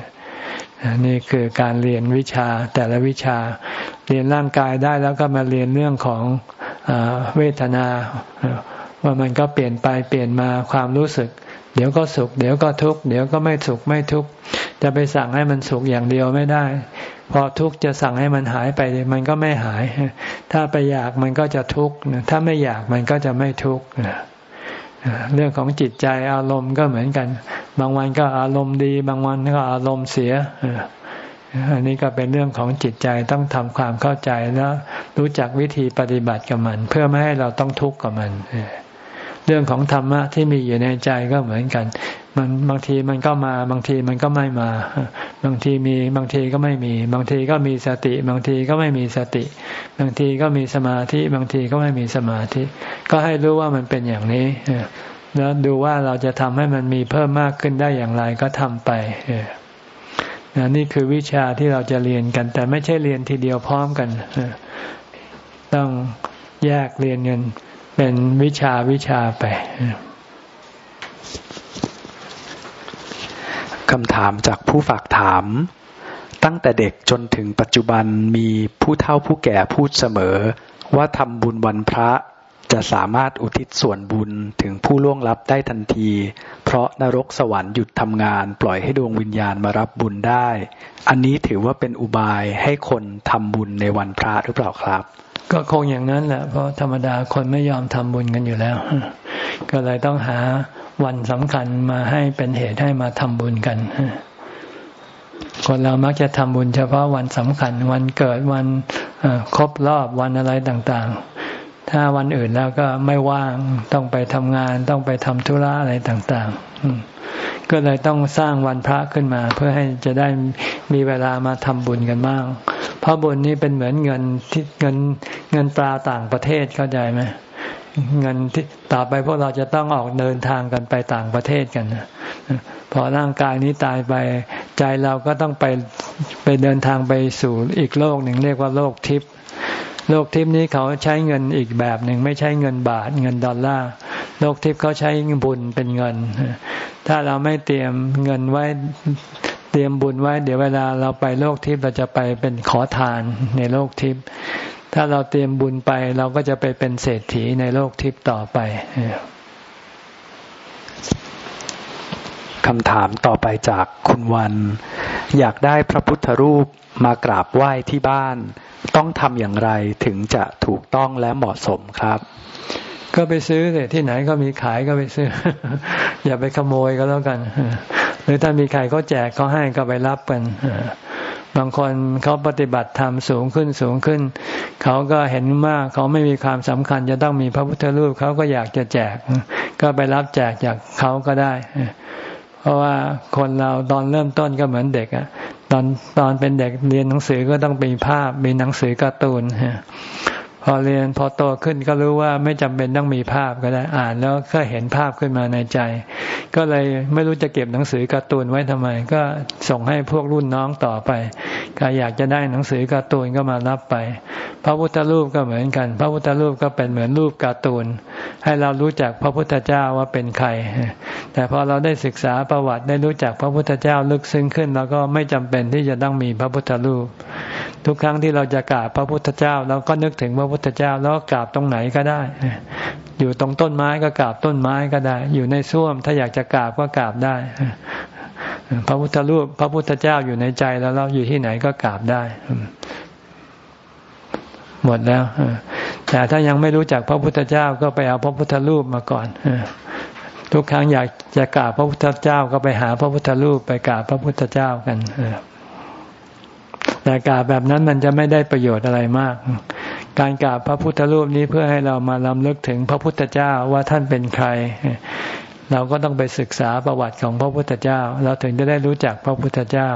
นี่คือการเรียนวิชาแต่ละวิชา เรียนร่างกายได้แล้วก็มาเรียนเรื่องของอเวทนา ว่ามันก็เปลี่ยนไปเปลี่ยนมาความรู้สึก เดี๋ยวก็สุข เดี๋ยวก็ทุกข์เดี๋ยวก็ไม่สุขไม่ทุกข์จะไปสั่งให้มันสุขอย่างเดียวไม่ได้ พอทุกข์จะสั่งให้มันหายไปมันก็ไม่หาย ถ้าไปอยากมันก็จะทุกข์ถ้าไม่อยากมันก็จะไม่ทุกข์ เรื่องของจิตใจอารมณ์ก็เหมือนกัน บางวันก็อารมณ์ดี บางวันก็อารมณ์เสียอันนี้ก็เป็นเรื่องของจิตใจต้องทำความเข้าใจแล้วรู้จักวิธีปฏิบัติกับมัน เพื่อไม่ให้เราต้องทุกข์กับมันเเรื่องของธรรมะที่มีอยู่ในใจก็เหมือนกัน มันบางทีมันก็มา บางทีมันก็ไม่มา บางทีมีบางทีก็ไม่มี บางทีก็มีสติ บางทีก็ไม่มีสติ บางทีก็มีสมาธิ บางทีก็ไม่มีสมาธิ ก็ให้รู้ว่ามันเป็นอย่างนี้แล้วดูว่าเราจะทำให้มันมีเพิ่มมากขึ้นได้อย่างไรก็ทำไปนี่คือวิชาที่เราจะเรียนกัน แต่ไม่ใช่เรียนทีเดียวพร้อมกันต้องแยกเรียนกัน เป็นวิชาวิชาไปคำถามจากผู้ฝากถาม ตั้งแต่เด็กจนถึงปัจจุบันมีผู้เฒ่าผู้แก่พูดเสมอ ว่าทำบุญวันพระจะสามารถอุทิศส่วนบุญถึงผู้ล่วงลับได้ทันที เพราะนรกสวรรค์หยุดทำงาน ปล่อยให้ดวงวิญญาณมารับบุญได้ อันนี้ถือว่าเป็นอุบายให้คนทำบุญในวันพระหรือเปล่าครับ ก็คงอย่างนั้นแหละ เพราะธรรมดาคนไม่ยอมทำบุญกันอยู่แล้ว ก็เลยต้องหาวันสำคัญมาให้เป็นเหตุให้มาทำบุญกันคนเรามักจะทำบุญเฉพาะวันสำคัญ วันเกิดวันครบรอบวันอะไรต่างๆ ถ้าวันอื่นแล้วก็ไม่ว่างต้องไปทำงานต้องไปทำธุระอะไรต่างๆ ก็เลยต้องสร้างวันพระขึ้นมา เพื่อให้จะได้มีเวลามาทำบุญกันบ้าง เพราะบุญนี้เป็นเหมือนเงินที่เงินเงินตราต่างประเทศเข้าใจไหมเงินที่ต่อไปพวกเราจะต้องออกเดินทางกันไปต่างประเทศกันพอร่างกายนี้ตายไปใจเราก็ต้องไปไปเดินทางไปสู่อีกโลกหนึ่งเรียกว่าโลกทิพย์โลกทิพย์นี้เขาใช้เงินอีกแบบหนึ่งไม่ใช่เงินบาทเงินดอลลาร์ โลกทิพย์เขาใช้บุญเป็นเงิน ถ้าเราไม่เตรียมเงินไว้เตรียมบุญไว้ เดี๋ยวเวลาเราไปโลกทิพย์เราจะไปเป็นขอทานในโลกทิพย์ถ้าเราเตรียมบุญไปเราก็จะไปเป็นเศรษฐีในโลกทิพย์ต่อไปคำถามต่อไปจากคุณวัน อยากได้พระพุทธรูปมากราบไหว้ที่บ้าน ต้องทำอย่างไรถึงจะถูกต้องและเหมาะสมครับ ก็ไปซื้อเลยที่ไหนก็มีขายก็ไปซื้อ อย่าไปขโมยก็แล้วกัน หรือถ้ามีใครเขาแจกเขาให้ก็ไปรับกันบางคนเขาปฏิบัติธรรมสูงขึ้นสูงขึ้น เขาก็เห็นมากเขาไม่มีความสำคัญ จะต้องมีพระพุทธรูปเขาก็อยากจะแจก ก็ไปรับแจกจากเขาก็ได้ เพราะว่าคนเราตอนเริ่มต้นก็เหมือนเด็กอะตอนตอนเป็นเด็กเรียนหนังสือก็ต้องมีภาพมีหนังสือการ์ตูน พอเรียนพอโตขึ้นก็รู้ว่าไม่จำเป็นต้องมีภาพก็ได้อ่านแล้วก็เห็นภาพขึ้นมาในใจ ก็เลยไม่รู้จะเก็บหนังสือการ์ตูนไว้ทำไม ก็ส่งให้พวกรุ่นน้องต่อไปใครอยากจะได้หนังสือการ์ตูนก็มารับไป พระพุทธรูปก็เหมือนกัน พระพุทธรูปก็เป็นเหมือนรูปการ์ตูน ให้เรารู้จักพระพุทธเจ้าว่าเป็นใคร แต่พอเราได้ศึกษาประวัติได้รู้จักพระพุทธเจ้าลึกซึ้งขึ้นเราก็ไม่จำเป็นที่จะต้องมีพระพุทธรูปทุกครั้งที่เราจะกราบพระพุทธเจ้าเราก็นึกถึงพระพุทธเจ้าแล้วกราบตรงไหนก็ได้ อยู่ตรงต้นไม้ก็กราบต้นไม้ก็ได้ อยู่ในส้วมถ้าอยากจะกราบก็กราบได้ พระพุทธรูปพระพุทธเจ้าอยู่ในใจแล้วเราอยู่ที่ไหนก็กราบได้หมดแล้วแต่ถ้ายังไม่รู้จักพระพุทธเจ้าก็ไปเอาพระพุทธรูปมาก่อนทุกครั้งอยากจะกราบพระพุทธเจ้าก็ไปหาพระพุทธรูปไปกราบพระพุทธเจ้ากัน แต่กราบแบบนั้นมันจะไม่ได้ประโยชน์อะไรมาก การกราบพระพุทธรูปนี้เพื่อให้เรามาลำลึกถึงพระพุทธเจ้าว่าท่านเป็นใคร เราก็ต้องไปศึกษาประวัติของพระพุทธเจ้า เราถึงจะได้รู้จักพระพุทธเจ้า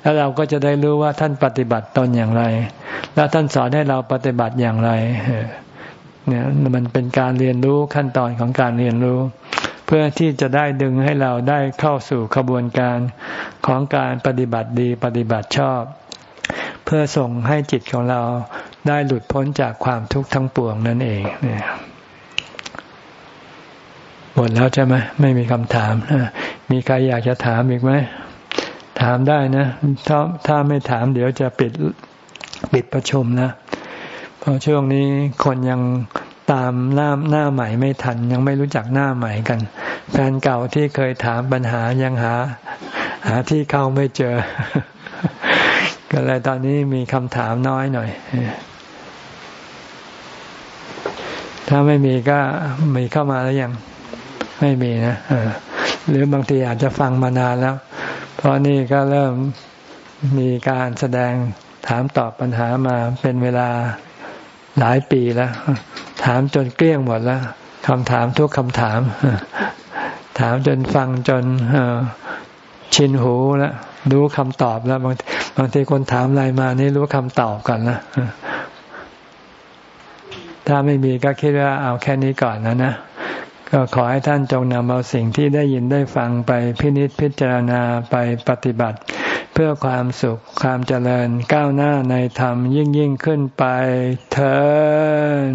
แล้วเราก็จะได้รู้ว่าท่านปฏิบัติตนอย่างไร แล้วท่านสอนให้เราปฏิบัติอย่างไรเนี่ยมันเป็นการเรียนรู้ขั้นตอนของการเรียนรู้ เพื่อที่จะได้ดึงให้เราได้เข้าสู่ขบวนการของการปฏิบัติดีปฏิบัติชอบ เพื่อส่งให้จิตของเราได้หลุดพ้นจากความทุกข์ทั้งปวงนั่นเองเนี่ยหมดแล้วใช่ไหมไม่มีคำถามมีใครอยากจะถามอีกไหมถามได้นะ ถ้าถ้าไม่ถามเดี๋ยวจะปิดปิดประชุมนะเพราะช่วงนี้คนยังตามหน้าหน้าใหม่ไม่ทัน ยังไม่รู้จักหน้าใหม่กันแฟนเก่าที่เคยถามปัญหายังหา หาที่เข้าไม่เจอ ก็เลยตอนนี้มีคำถามน้อยหน่อย ถ้าไม่มีก็มีเข้ามาแล้วยัง ไม่มีนะหรือบางทีอาจจะฟังมานานแล้ว เพราะนี่ก็เริ่มมีการแสดงถามตอบปัญหามาเป็นเวลาหลายปีแล้ว ถามจนเกลี้ยงหมดแล้วคำถามทุกคำถาม ถามจนฟังจน ชินหูแล้วรู้คำตอบแล้ว บางบางทีคนถามอะไรมานี่รู้คำตอบกันนะถ้าไม่มีก็คิดว่าเอาแค่นี้ก่อนนะนะก็ขอให้ท่านจงนำเอาสิ่งที่ได้ยินได้ฟังไปพินิจพิจารณาไปปฏิบัติ เพื่อความสุขความเจริญก้าวหน้าในธรรมยิ่งยิ่งขึ้นไปเถิด